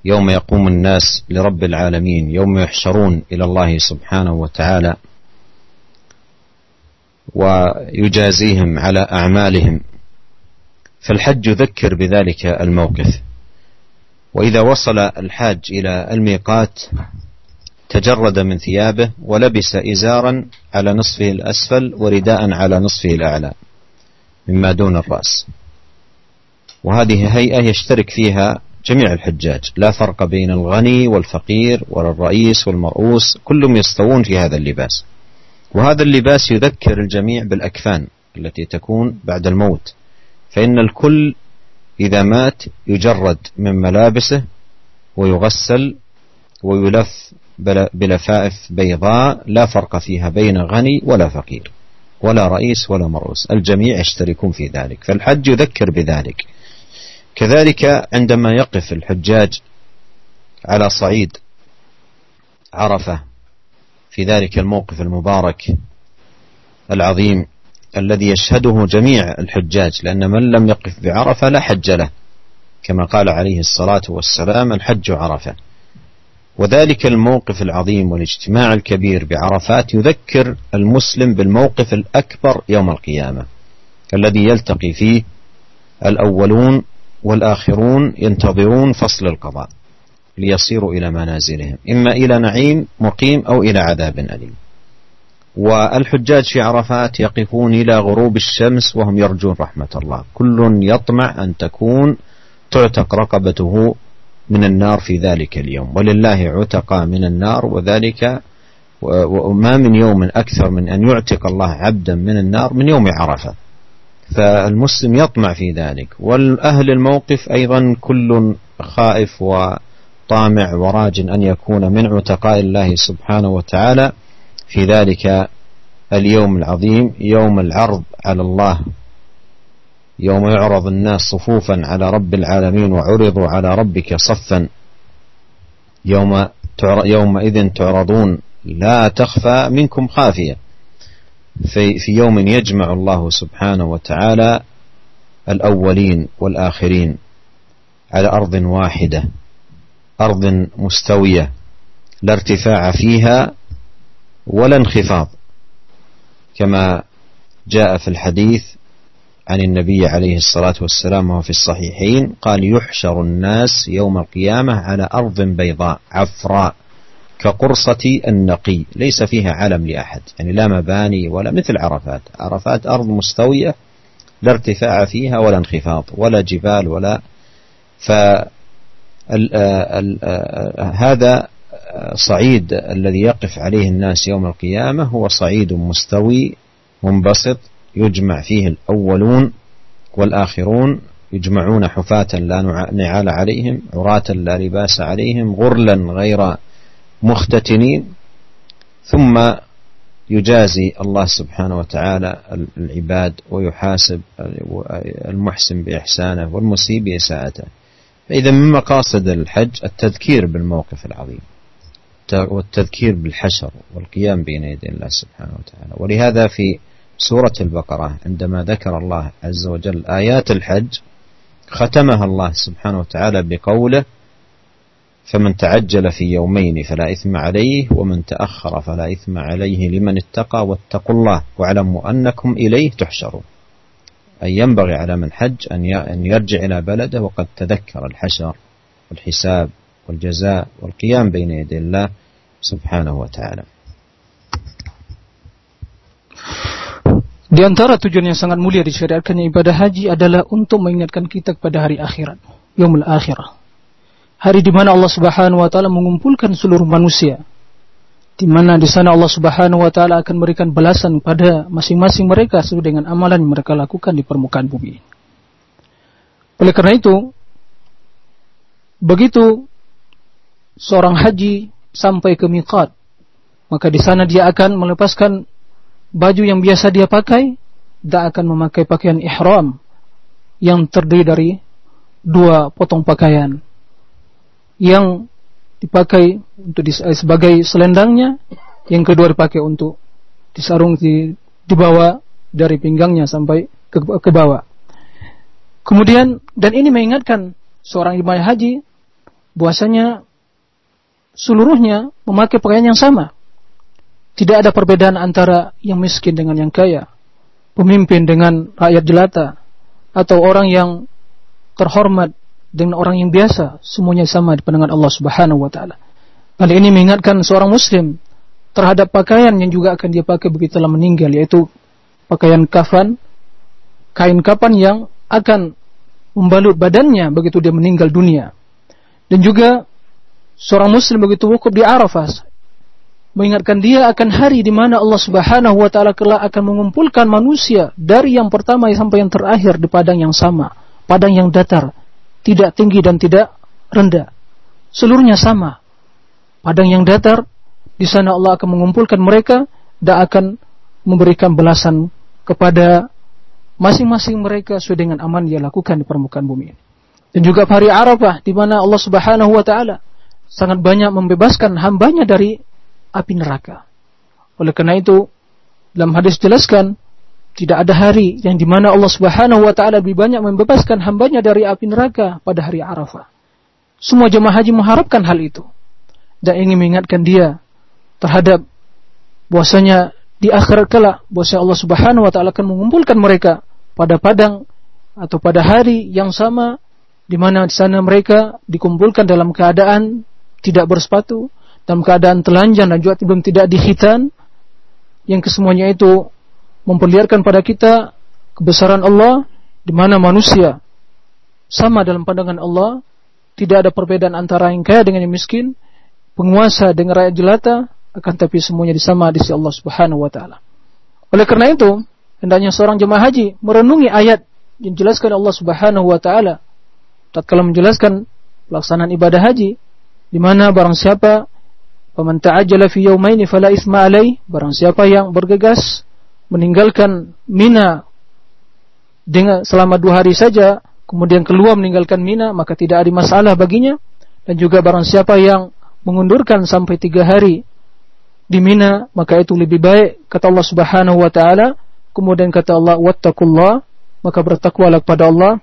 يوم يقوم الناس لرب العالمين يوم يحشرون إلى الله سبحانه وتعالى ويجازيهم على أعمالهم فالحج يذكر بذلك الموقف. وإذا وصل الحاج إلى الميقات تجرد من ثيابه ولبس إزارا على نصفه الأسفل ورداء على نصفه الأعلى مما دون الرأس. وهذه هيئة يشترك فيها جميع الحجاج. لا فرق بين الغني والفقير ولا الرئيس والمرؤوس كلهم يستوون في هذا اللباس. وهذا اللباس يذكر الجميع بالأكفان التي تكون بعد الموت. فإن الكل إذا مات يجرد من ملابسه ويغسل ويلف بلفائف بيضاء لا فرق فيها بين غني ولا فقير ولا رئيس ولا مرؤوس الجميع يشتركون في ذلك فالحج يذكر بذلك. كذلك عندما يقف الحجاج على صعيد عرفة في ذلك الموقف المبارك العظيم الذي يشهده جميع الحجاج لأن من لم يقف بعرفة لا حج له. كما قال عليه الصلاة والسلام الحج عرفة. وذلك الموقف العظيم والاجتماع الكبير بعرفات يذكر المسلم بالموقف الأكبر يوم القيامة الذي يلتقي فيه الأولون والآخرون ينتظرون فصل القضاء ليصيروا إلى منازلهم إما إلى نعيم مقيم أو إلى عذاب أليم. والحجاج في عرفات يقفون إلى غروب الشمس وهم يرجون رحمة الله. كل يطمع أن تكون تعتق رقبته من النار في ذلك اليوم. ولله عتقى من النار وذلك وما من يوم أكثر من أن يعتق الله عبدا من النار من يوم عرفة. فالمسلم يطمع في ذلك. والأهل الموقف أيضا كل خائف وطامع وراج أن يكون من عتقاء الله سبحانه وتعالى. في ذلك اليوم العظيم يوم العرض على الله يوم يعرض الناس صفوفا على رب العالمين وعرضوا على ربك صفا يوم يومئذ تعرضون لا تخفى منكم خافية. في, في يوم يجمع الله سبحانه وتعالى الأولين والآخرين على أرض واحدة أرض مستوية لا ارتفاع فيها ولا انخفاض كما جاء في الحديث عن النبي عليه الصلاة والسلام وهو في الصحيحين قال يحشر الناس يوم القيامة على أرض بيضاء عفراء كقرصة النقي ليس فيها علم لأحد يعني لا مباني ولا مثل عرفات عرفات أرض مستوية لا ارتفاع فيها ولا انخفاض ولا جبال ولا ف هذا صعيد الذي يقف عليه الناس يوم القيامة هو صعيد مستوي منبسط يجمع فيه الأولون والآخرون يجمعون حفاة لا نعال عليهم عراة لا لباس عليهم غرلا غير مختتنين. ثم يجازي الله سبحانه وتعالى العباد ويحاسب المحسن بإحسانه والمسيء بإساءته. فإذا من مقاصد الحج التذكير بالموقف العظيم. والتذكير بالحشر والقيام بين يدي الله سبحانه وتعالى. ولهذا في سورة البقرة عندما ذكر الله عز وجل آيات الحج ختمها الله سبحانه وتعالى بقوله فمن تعجل في يومين فلا إثم عليه ومن تأخر فلا إثم عليه لمن اتقى واتقوا الله واعلموا أنكم إليه تحشرون. أي ينبغي على من حج أن يرجع إلى بلده وقد تذكر الحشر والحساب والجزاء والقيام بين يدي الله سبحانه وتعالى Di antara tujuan yang sangat mulia disyariatkannya ibadah haji adalah untuk mengingatkan kita kepada hari akhirat, yaumul akhirah. Hari di mana Allah Subhanahu wa taala mengumpulkan seluruh manusia. Di mana di sana Allah Subhanahu wa taala akan memberikan balasan pada masing-masing mereka sesuai dengan amalan yang mereka lakukan di permukaan bumi. Oleh karena itu, begitu seorang haji sampai ke miqat, maka di sana dia akan melepaskan baju yang biasa dia pakai dan akan memakai pakaian ihram yang terdiri dari dua potong pakaian yang dipakai untuk sebagai selendangnya yang kedua dipakai untuk disarung di dibawa dari pinggangnya sampai ke, ke bawah. Kemudian dan ini mengingatkan seorang jemaah haji bahwasanya seluruhnya memakai pakaian yang sama tidak ada perbedaan antara yang miskin dengan yang kaya, pemimpin dengan rakyat jelata, atau orang yang terhormat dengan orang yang biasa, semuanya sama di pandangan Allah Subhanahu wa taala. Hal ini mengingatkan seorang muslim terhadap pakaian yang juga akan dia pakai begitu telah meninggal yaitu pakaian kafan, kain kapan yang akan membalut badannya begitu dia meninggal dunia. Dan juga seorang muslim begitu wukuf di Arafah mengingatkan dia akan hari di mana Allah Subhanahu wa taala kelak akan mengumpulkan manusia dari yang pertama sampai yang terakhir di padang yang sama, padang yang datar, tidak tinggi dan tidak rendah. Seluruhnya sama. Padang yang datar, di sana Allah akan mengumpulkan mereka dan akan memberikan belasan kepada masing-masing mereka sesuai dengan aman yang lakukan di permukaan bumi. Dan juga hari Arafah di mana Allah Subhanahu wa taala sangat banyak membebaskan hambanya dari api neraka. Oleh karena itu, dalam hadis jelaskan, tidak ada hari yang di mana Allah Subhanahu wa taala lebih banyak membebaskan hambanya dari api neraka pada hari Arafah. Semua jemaah haji mengharapkan hal itu dan ingin mengingatkan dia terhadap bahwasanya di akhirat kelak bahwasanya Allah Subhanahu wa taala akan mengumpulkan mereka pada padang atau pada hari yang sama di mana di sana mereka dikumpulkan dalam keadaan tidak bersepatu, dalam keadaan telanjang dan juga belum tidak dihitan yang kesemuanya itu memperlihatkan pada kita kebesaran Allah di mana manusia sama dalam pandangan Allah tidak ada perbedaan antara yang kaya dengan yang miskin penguasa dengan rakyat jelata akan tapi semuanya disama di sisi Allah Subhanahu wa taala. Oleh karena itu hendaknya seorang jemaah haji merenungi ayat yang jelaskan Allah Subhanahu wa taala. Tatkala menjelaskan pelaksanaan ibadah haji di mana barang siapa Faman fi yawmaini fala isma alaih. Barang siapa yang bergegas meninggalkan Mina dengan selama dua hari saja, kemudian keluar meninggalkan Mina, maka tidak ada masalah baginya. Dan juga barang siapa yang mengundurkan sampai tiga hari di Mina, maka itu lebih baik, kata Allah Subhanahu wa taala. Kemudian kata Allah, "Wattaqullah", maka bertakwalah kepada Allah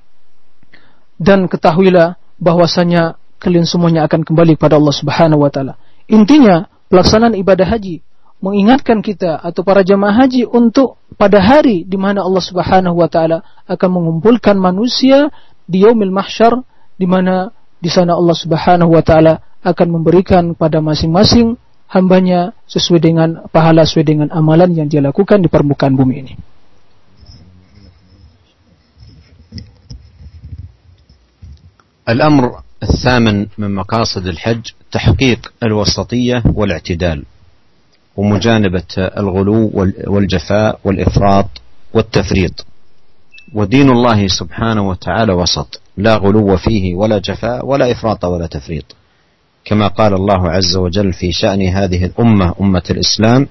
dan ketahuilah bahwasanya kalian semuanya akan kembali kepada Allah Subhanahu wa taala. Intinya, pelaksanaan ibadah haji mengingatkan kita atau para jamaah haji untuk pada hari di mana Allah Subhanahu wa taala akan mengumpulkan manusia di yaumil mahsyar di mana di sana Allah Subhanahu wa taala akan memberikan pada masing-masing hambanya sesuai dengan pahala sesuai dengan amalan yang dia lakukan di permukaan bumi ini. الأمر الثامن من مقاصد الحج تحقيق الوسطية والاعتدال ومجانبة الغلو والجفاء والإفراط والتفريط. ودين الله سبحانه وتعالى وسط. لا غلو فيه ولا جفاء ولا إفراط ولا تفريط. كما قال الله عز وجل في شأن هذه الأمة أمة الإسلام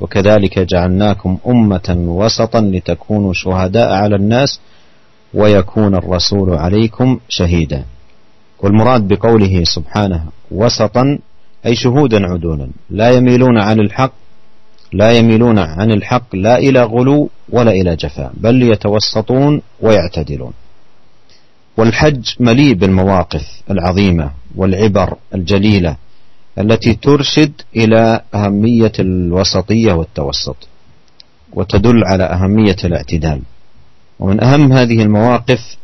وكذلك جعلناكم أمة وسطا لتكونوا شهداء على الناس ويكون الرسول عليكم شهيدا. والمراد بقوله سبحانه وسطا أي شهودا عدولا. لا يميلون عن الحق لا يميلون عن الحق لا إلى غلو ولا إلى جفاء بل يتوسطون ويعتدلون. والحج مليء بالمواقف العظيمة والعبر الجليلة التي ترشد إلى أهمية الوسطية والتوسط وتدل على أهمية الاعتدال. ومن أهم هذه المواقف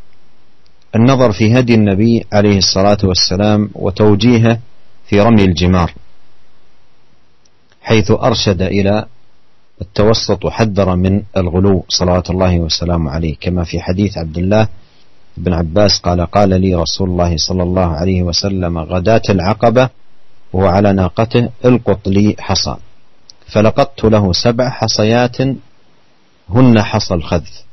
النظر في هدي النبي عليه الصلاة والسلام وتوجيهه في رمي الجمار حيث أرشد إلى التوسط وحذر من الغلو صلوات الله وسلامه عليه. كما في حديث عبد الله بن عباس قال قال لي رسول الله صلى الله عليه وسلم غداة العقبة وهو على ناقته القط لي حصى فلقطت له سبع حصيات هن حصى الخذف.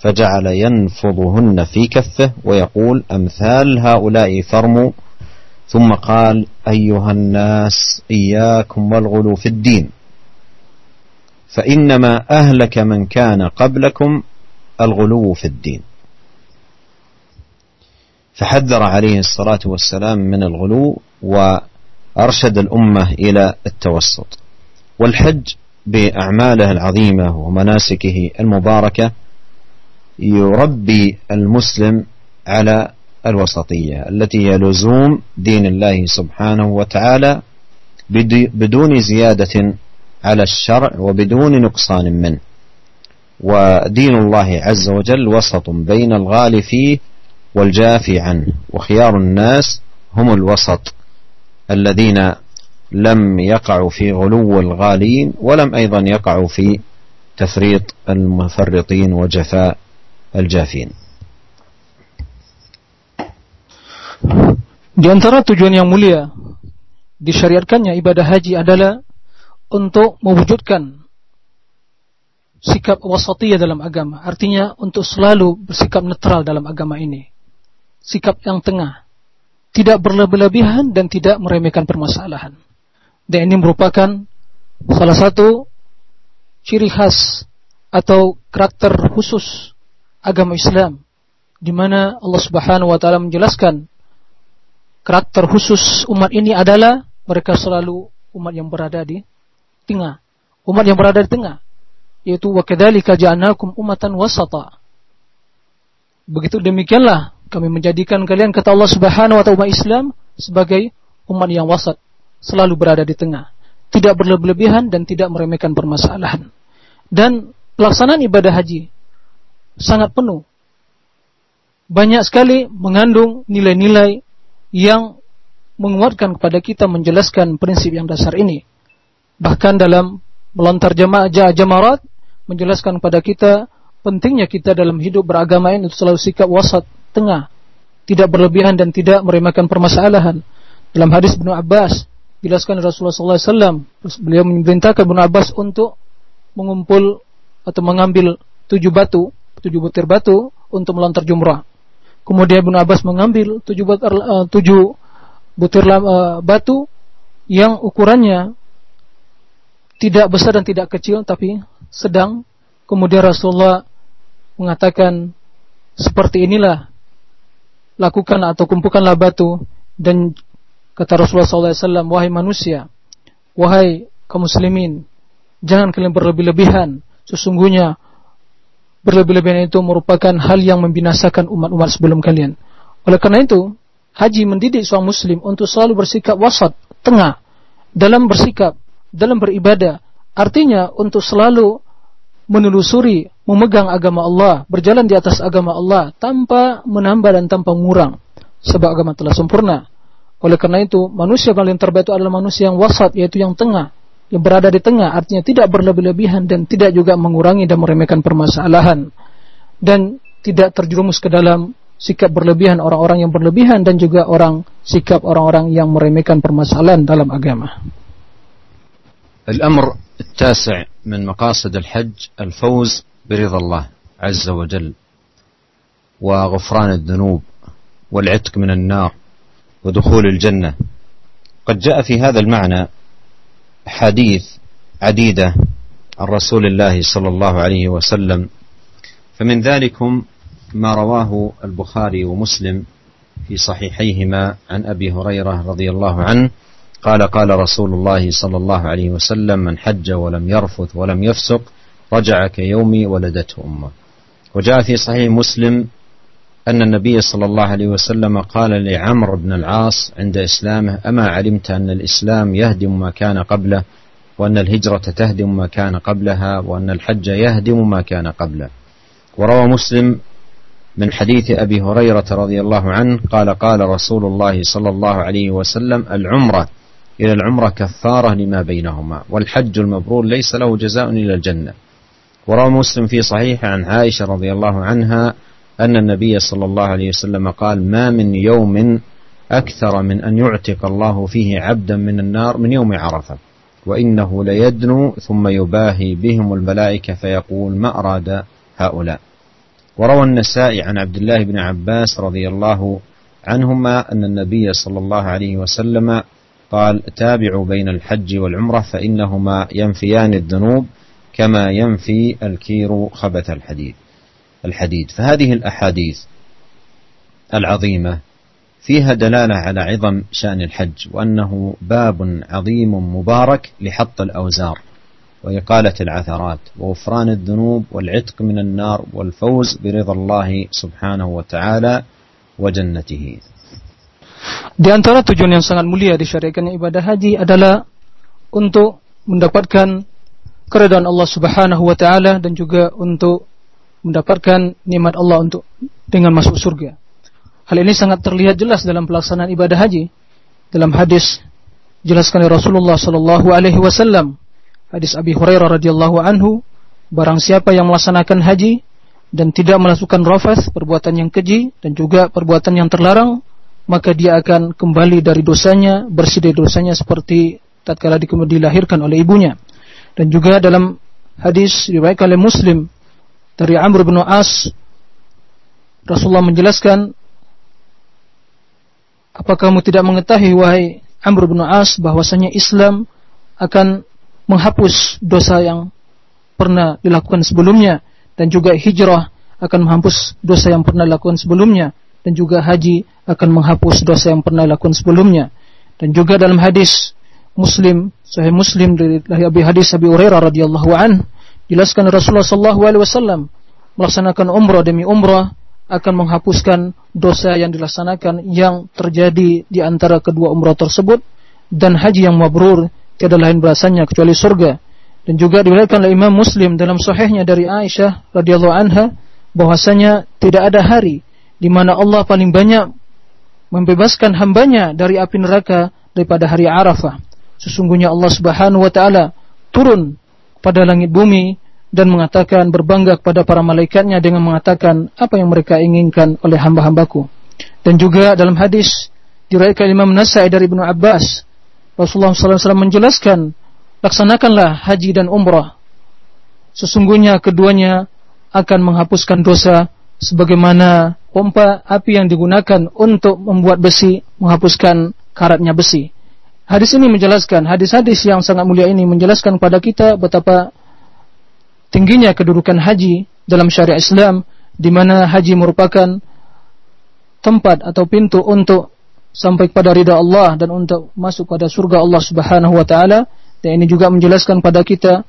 فجعل ينفضهن في كفه ويقول أمثال هؤلاء فرموا ثم قال أيها الناس إياكم والغلو في الدين. فإنما أهلك من كان قبلكم الغلو في الدين. فحذر عليه الصلاة والسلام من الغلو وأرشد الأمة إلى التوسط. والحج بأعماله العظيمة ومناسكه المباركة يربي المسلم على الوسطية التي هي لزوم دين الله سبحانه وتعالى بدون زيادة على الشرع وبدون نقصان منه. ودين الله عز وجل وسط بين الغالي فيه والجافي عنه وخيار الناس هم الوسط الذين لم يقعوا في غلو الغالين ولم أيضا يقعوا في تفريط المفرطين وجفاء الجافين Di antara tujuan yang mulia disyariatkannya ibadah haji adalah untuk mewujudkan sikap wasatiyah dalam agama. Artinya untuk selalu bersikap netral dalam agama ini. Sikap yang tengah. Tidak berlebih-lebihan dan tidak meremehkan permasalahan. Dan ini merupakan salah satu ciri khas atau karakter khusus agama Islam di mana Allah Subhanahu wa taala menjelaskan karakter khusus umat ini adalah mereka selalu umat yang berada di tengah. Umat yang berada di tengah. Yaitu wa kadzalika ja'alnakum umatan wasata. Begitu demikianlah kami menjadikan kalian kata Allah Subhanahu wa taala Islam sebagai umat yang wasat, selalu berada di tengah, tidak berlebihan dan tidak meremehkan permasalahan. Dan pelaksanaan ibadah haji sangat penuh. Banyak sekali mengandung nilai-nilai yang menguatkan kepada kita menjelaskan prinsip yang dasar ini. Bahkan dalam melontar jamaah jamarat menjelaskan kepada kita pentingnya kita dalam hidup beragama ini selalu sikap wasat tengah, tidak berlebihan dan tidak meremehkan permasalahan. Dalam hadis Ibnu Abbas jelaskan Rasulullah SAW, beliau memerintahkan Ibnu Abbas untuk mengumpul atau mengambil tujuh batu, tujuh butir batu untuk melontar jumrah. Kemudian Ibnu Abbas mengambil tujuh butir, uh, tujuh butir uh, batu yang ukurannya tidak besar dan tidak kecil tapi sedang. Kemudian Rasulullah mengatakan seperti inilah lakukan atau kumpulkanlah batu dan kata Rasulullah SAW wahai manusia wahai kaum muslimin jangan kalian berlebih-lebihan sesungguhnya berlebih-lebihan itu merupakan hal yang membinasakan umat-umat sebelum kalian. Oleh karena itu, haji mendidik seorang muslim untuk selalu bersikap wasat, tengah, dalam bersikap, dalam beribadah. Artinya untuk selalu menelusuri, memegang agama Allah, berjalan di atas agama Allah tanpa menambah dan tanpa mengurang. Sebab agama telah sempurna. Oleh karena itu, manusia paling terbaik itu adalah manusia yang wasat, yaitu yang tengah yang berada di tengah artinya tidak berlebih-lebihan dan tidak juga mengurangi dan meremehkan permasalahan dan tidak terjerumus ke dalam sikap berlebihan orang-orang yang berlebihan dan juga orang sikap orang-orang yang meremehkan permasalahan dalam agama. الأمر التاسع من مقاصد الحج الفوز برضا الله عز وجل وغفران الذنوب والعتق من النار ودخول الجنة قد جاء في هذا المعنى حديث عديدة عن رسول الله صلى الله عليه وسلم. فمن ذلكم ما رواه البخاري ومسلم في صحيحيهما عن أبي هريرة رضي الله عنه. قال قال رسول الله صلى الله عليه وسلم من حج ولم يرفث ولم يفسق رجع كيوم ولدته أمه. وجاء في صحيح مسلم أن النبي صلى الله عليه وسلم قال لعمرو بن العاص عند إسلامه أما علمت أن الإسلام يهدم ما كان قبله وأن الهجرة تهدم ما كان قبلها وأن الحج يهدم ما كان قبله. وروى مسلم من حديث أبي هريرة رضي الله عنه قال قال رسول الله صلى الله عليه وسلم العمرة إلى العمرة كفارة لما بينهما والحج المبرور ليس له جزاء إلى الجنة. وروى مسلم في صحيح عن عائشة رضي الله عنها أن النبي صلى الله عليه وسلم قال ما من يوم أكثر من أن يعتق الله فيه عبدا من النار من يوم عرفة وإنه ليدنو ثم يباهي بهم الملائكة فيقول ما أراد هؤلاء؟ وروى النسائي عن عبد الله بن عباس رضي الله عنهما أن النبي صلى الله عليه وسلم قال تابعوا بين الحج والعمرة فإنهما ينفيان الذنوب كما ينفي الكير خبث الحديد. الحديد. فهذه الأحاديث العظيمة فيها دلالة على عظم شأن الحج وأنه باب عظيم مبارك لحط الأوزار وإقالة العثرات وغفران الذنوب والعتق من النار والفوز برضا الله سبحانه وتعالى وجنته. Di antara tujuan yang sangat mulia disyariatkannya ibadah haji adalah untuk mendapatkan keridhaan Allah Subhanahu wa taala dan juga untuk mendapatkan nikmat Allah untuk dengan masuk surga. Hal ini sangat terlihat jelas dalam pelaksanaan ibadah haji. Dalam hadis jelaskan Rasulullah sallallahu alaihi wasallam, hadis Abi Hurairah radhiyallahu anhu, barang siapa yang melaksanakan haji dan tidak melakukan rafas, perbuatan yang keji dan juga perbuatan yang terlarang, maka dia akan kembali dari dosanya, bersih dari dosanya seperti tatkala dilahirkan oleh ibunya. Dan juga dalam hadis diriwayatkan oleh Muslim dari Amr bin As Rasulullah menjelaskan apakah kamu tidak mengetahui wahai Amr bin As bahwasanya Islam akan menghapus dosa yang pernah dilakukan sebelumnya dan juga hijrah akan menghapus dosa yang pernah dilakukan sebelumnya dan juga haji akan menghapus dosa yang pernah dilakukan sebelumnya. Dan juga dalam hadis Muslim, Sahih Muslim dari Abi hadis Abi Hurairah radhiyallahu an, jelaskan Rasulullah sallallahu alaihi wasallam melaksanakan umrah demi umrah akan menghapuskan dosa yang dilaksanakan yang terjadi di antara kedua umrah tersebut dan haji yang mabrur tiada lain balasannya kecuali surga. Dan juga diriwayatkan oleh Imam Muslim dalam sahihnya dari Aisyah radhiyallahu anha bahwasanya tidak ada hari di mana Allah paling banyak membebaskan hambanya dari api neraka daripada hari Arafah. Sesungguhnya Allah Subhanahu wa taala turun pada langit bumi dan mengatakan berbangga kepada para malaikatnya dengan mengatakan apa yang mereka inginkan oleh hamba-hambaku. Dan juga dalam hadis diriwayatkan Imam Nasai dari Ibnu Abbas, Rasulullah SAW menjelaskan, laksanakanlah haji dan umrah. Sesungguhnya keduanya akan menghapuskan dosa sebagaimana pompa api yang digunakan untuk membuat besi menghapuskan karatnya besi. Hadis ini menjelaskan, hadis-hadis yang sangat mulia ini menjelaskan kepada kita betapa tingginya kedudukan haji dalam syariat Islam di mana haji merupakan tempat atau pintu untuk sampai kepada ridha Allah dan untuk masuk pada surga Allah Subhanahu wa taala dan ini juga menjelaskan pada kita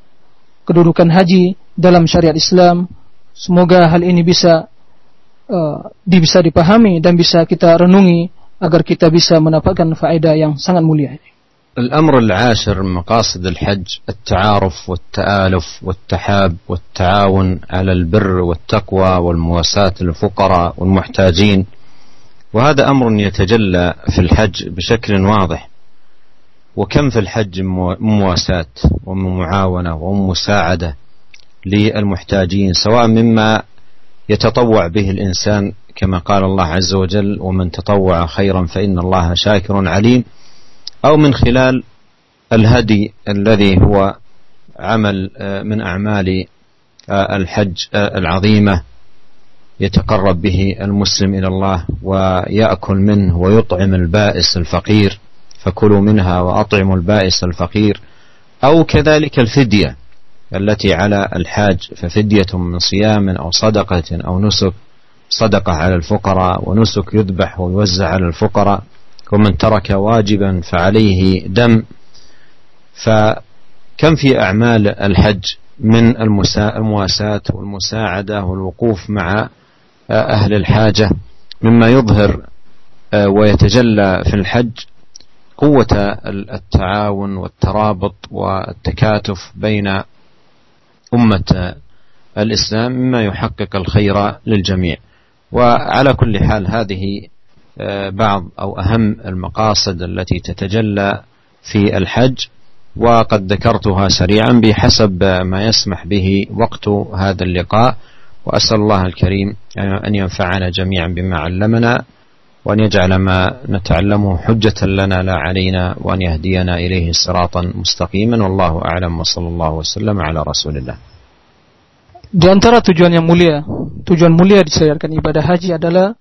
kedudukan haji dalam syariat Islam. Semoga hal ini bisa uh, bisa dipahami dan bisa kita renungi agar kita bisa mendapatkan faedah yang sangat mulia ini. الأمر العاشر من مقاصد الحج التعارف والتآلف والتحاب والتعاون على البر والتقوى والمواساة للفقراء والمحتاجين وهذا أمر يتجلى في الحج بشكل واضح وكم في الحج مواساة ومعاونة ومساعدة للمحتاجين سواء مما يتطوع به الإنسان كما قال الله عز وجل ومن تطوع خيرا فإن الله شاكر عليم. أو من خلال الهدي الذي هو عمل آه، من أعمال آه، الحج آه، العظيمة يتقرب به المسلم إلى الله ويأكل منه ويطعم البائس الفقير فكلوا منها وأطعموا البائس الفقير. أو كذلك الفدية التي على الحاج ففدية من صيام أو صدقة أو نسك. صدقة على الفقراء ونسك يذبح ويوزع على الفقراء ومن ترك واجبا فعليه دم. فكم في أعمال الحج من المواساة والمساعدة والوقوف مع أهل الحاجة؟ مما يظهر آه، ويتجلى في الحج قوة التعاون والترابط والتكاتف بين أمة الإسلام مما يحقق الخير للجميع. وعلى كل حال هذه آه، بعض أو أهم المقاصد التي تتجلى في الحج وقد ذكرتها سريعا بحسب ما يسمح به وقت هذا اللقاء. وأسأل الله الكريم أن ينفعنا جميعا بما علمنا وأن يجعل ما نتعلمه حجة لنا لا علينا وأن يهدينا إليه صراطا مستقيما. والله أعلم وصلى الله وسلم على رسول الله. Di antara tujuan yang mulia, tujuan mulia disyariatkan ibadah haji adalah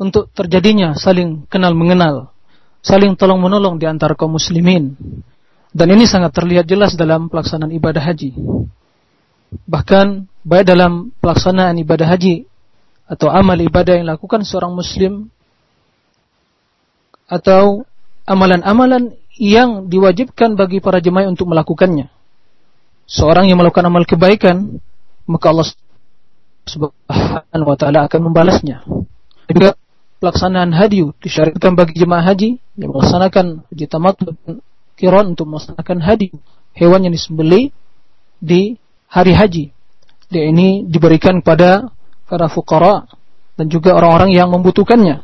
untuk terjadinya saling kenal mengenal, saling tolong menolong di antara kaum muslimin. Dan ini sangat terlihat jelas dalam pelaksanaan ibadah haji. Bahkan baik dalam pelaksanaan ibadah haji atau amal ibadah yang dilakukan seorang muslim atau amalan-amalan yang diwajibkan bagi para jemaah untuk melakukannya. Seorang yang melakukan amal kebaikan, maka Allah Subhanahu wa taala akan membalasnya. Juga pelaksanaan haji disyariatkan bagi jemaah haji yang melaksanakan haji tamattu kiron untuk melaksanakan haji hewan yang disembeli di hari haji. Dia ini diberikan kepada para fukara dan juga orang-orang yang membutuhkannya.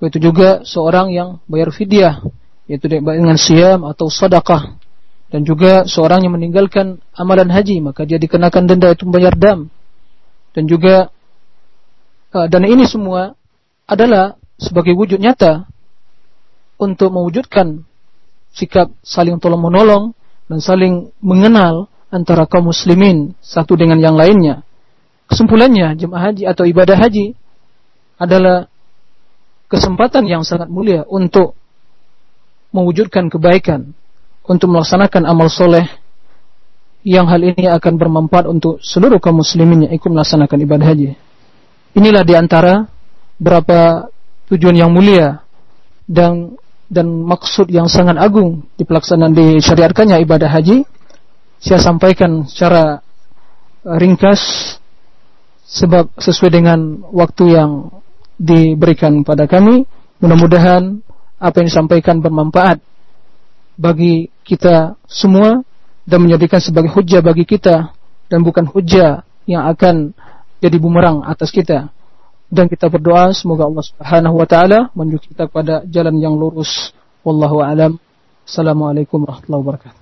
Begitu juga seorang yang bayar fidyah, yaitu dengan siam atau sedekah. Dan juga seorang yang meninggalkan amalan haji, maka dia dikenakan denda itu membayar dam. Dan juga uh, dan ini semua adalah sebagai wujud nyata untuk mewujudkan sikap saling tolong menolong dan saling mengenal antara kaum muslimin satu dengan yang lainnya. Kesimpulannya, jemaah haji atau ibadah haji adalah kesempatan yang sangat mulia untuk mewujudkan kebaikan, untuk melaksanakan amal soleh yang hal ini akan bermanfaat untuk seluruh kaum muslimin yang ikut melaksanakan ibadah haji. Inilah di antara berapa tujuan yang mulia dan dan maksud yang sangat agung di pelaksanaan disyariatkannya ibadah haji saya sampaikan secara ringkas sebab sesuai dengan waktu yang diberikan pada kami. Mudah-mudahan apa yang disampaikan bermanfaat bagi kita semua dan menjadikan sebagai hujah bagi kita dan bukan hujah yang akan jadi bumerang atas kita. Dan kita berdoa semoga Allah Subhanahu wa taala menunjuk kita kepada jalan yang lurus. Wallahu a'lam. Assalamualaikum warahmatullahi wabarakatuh.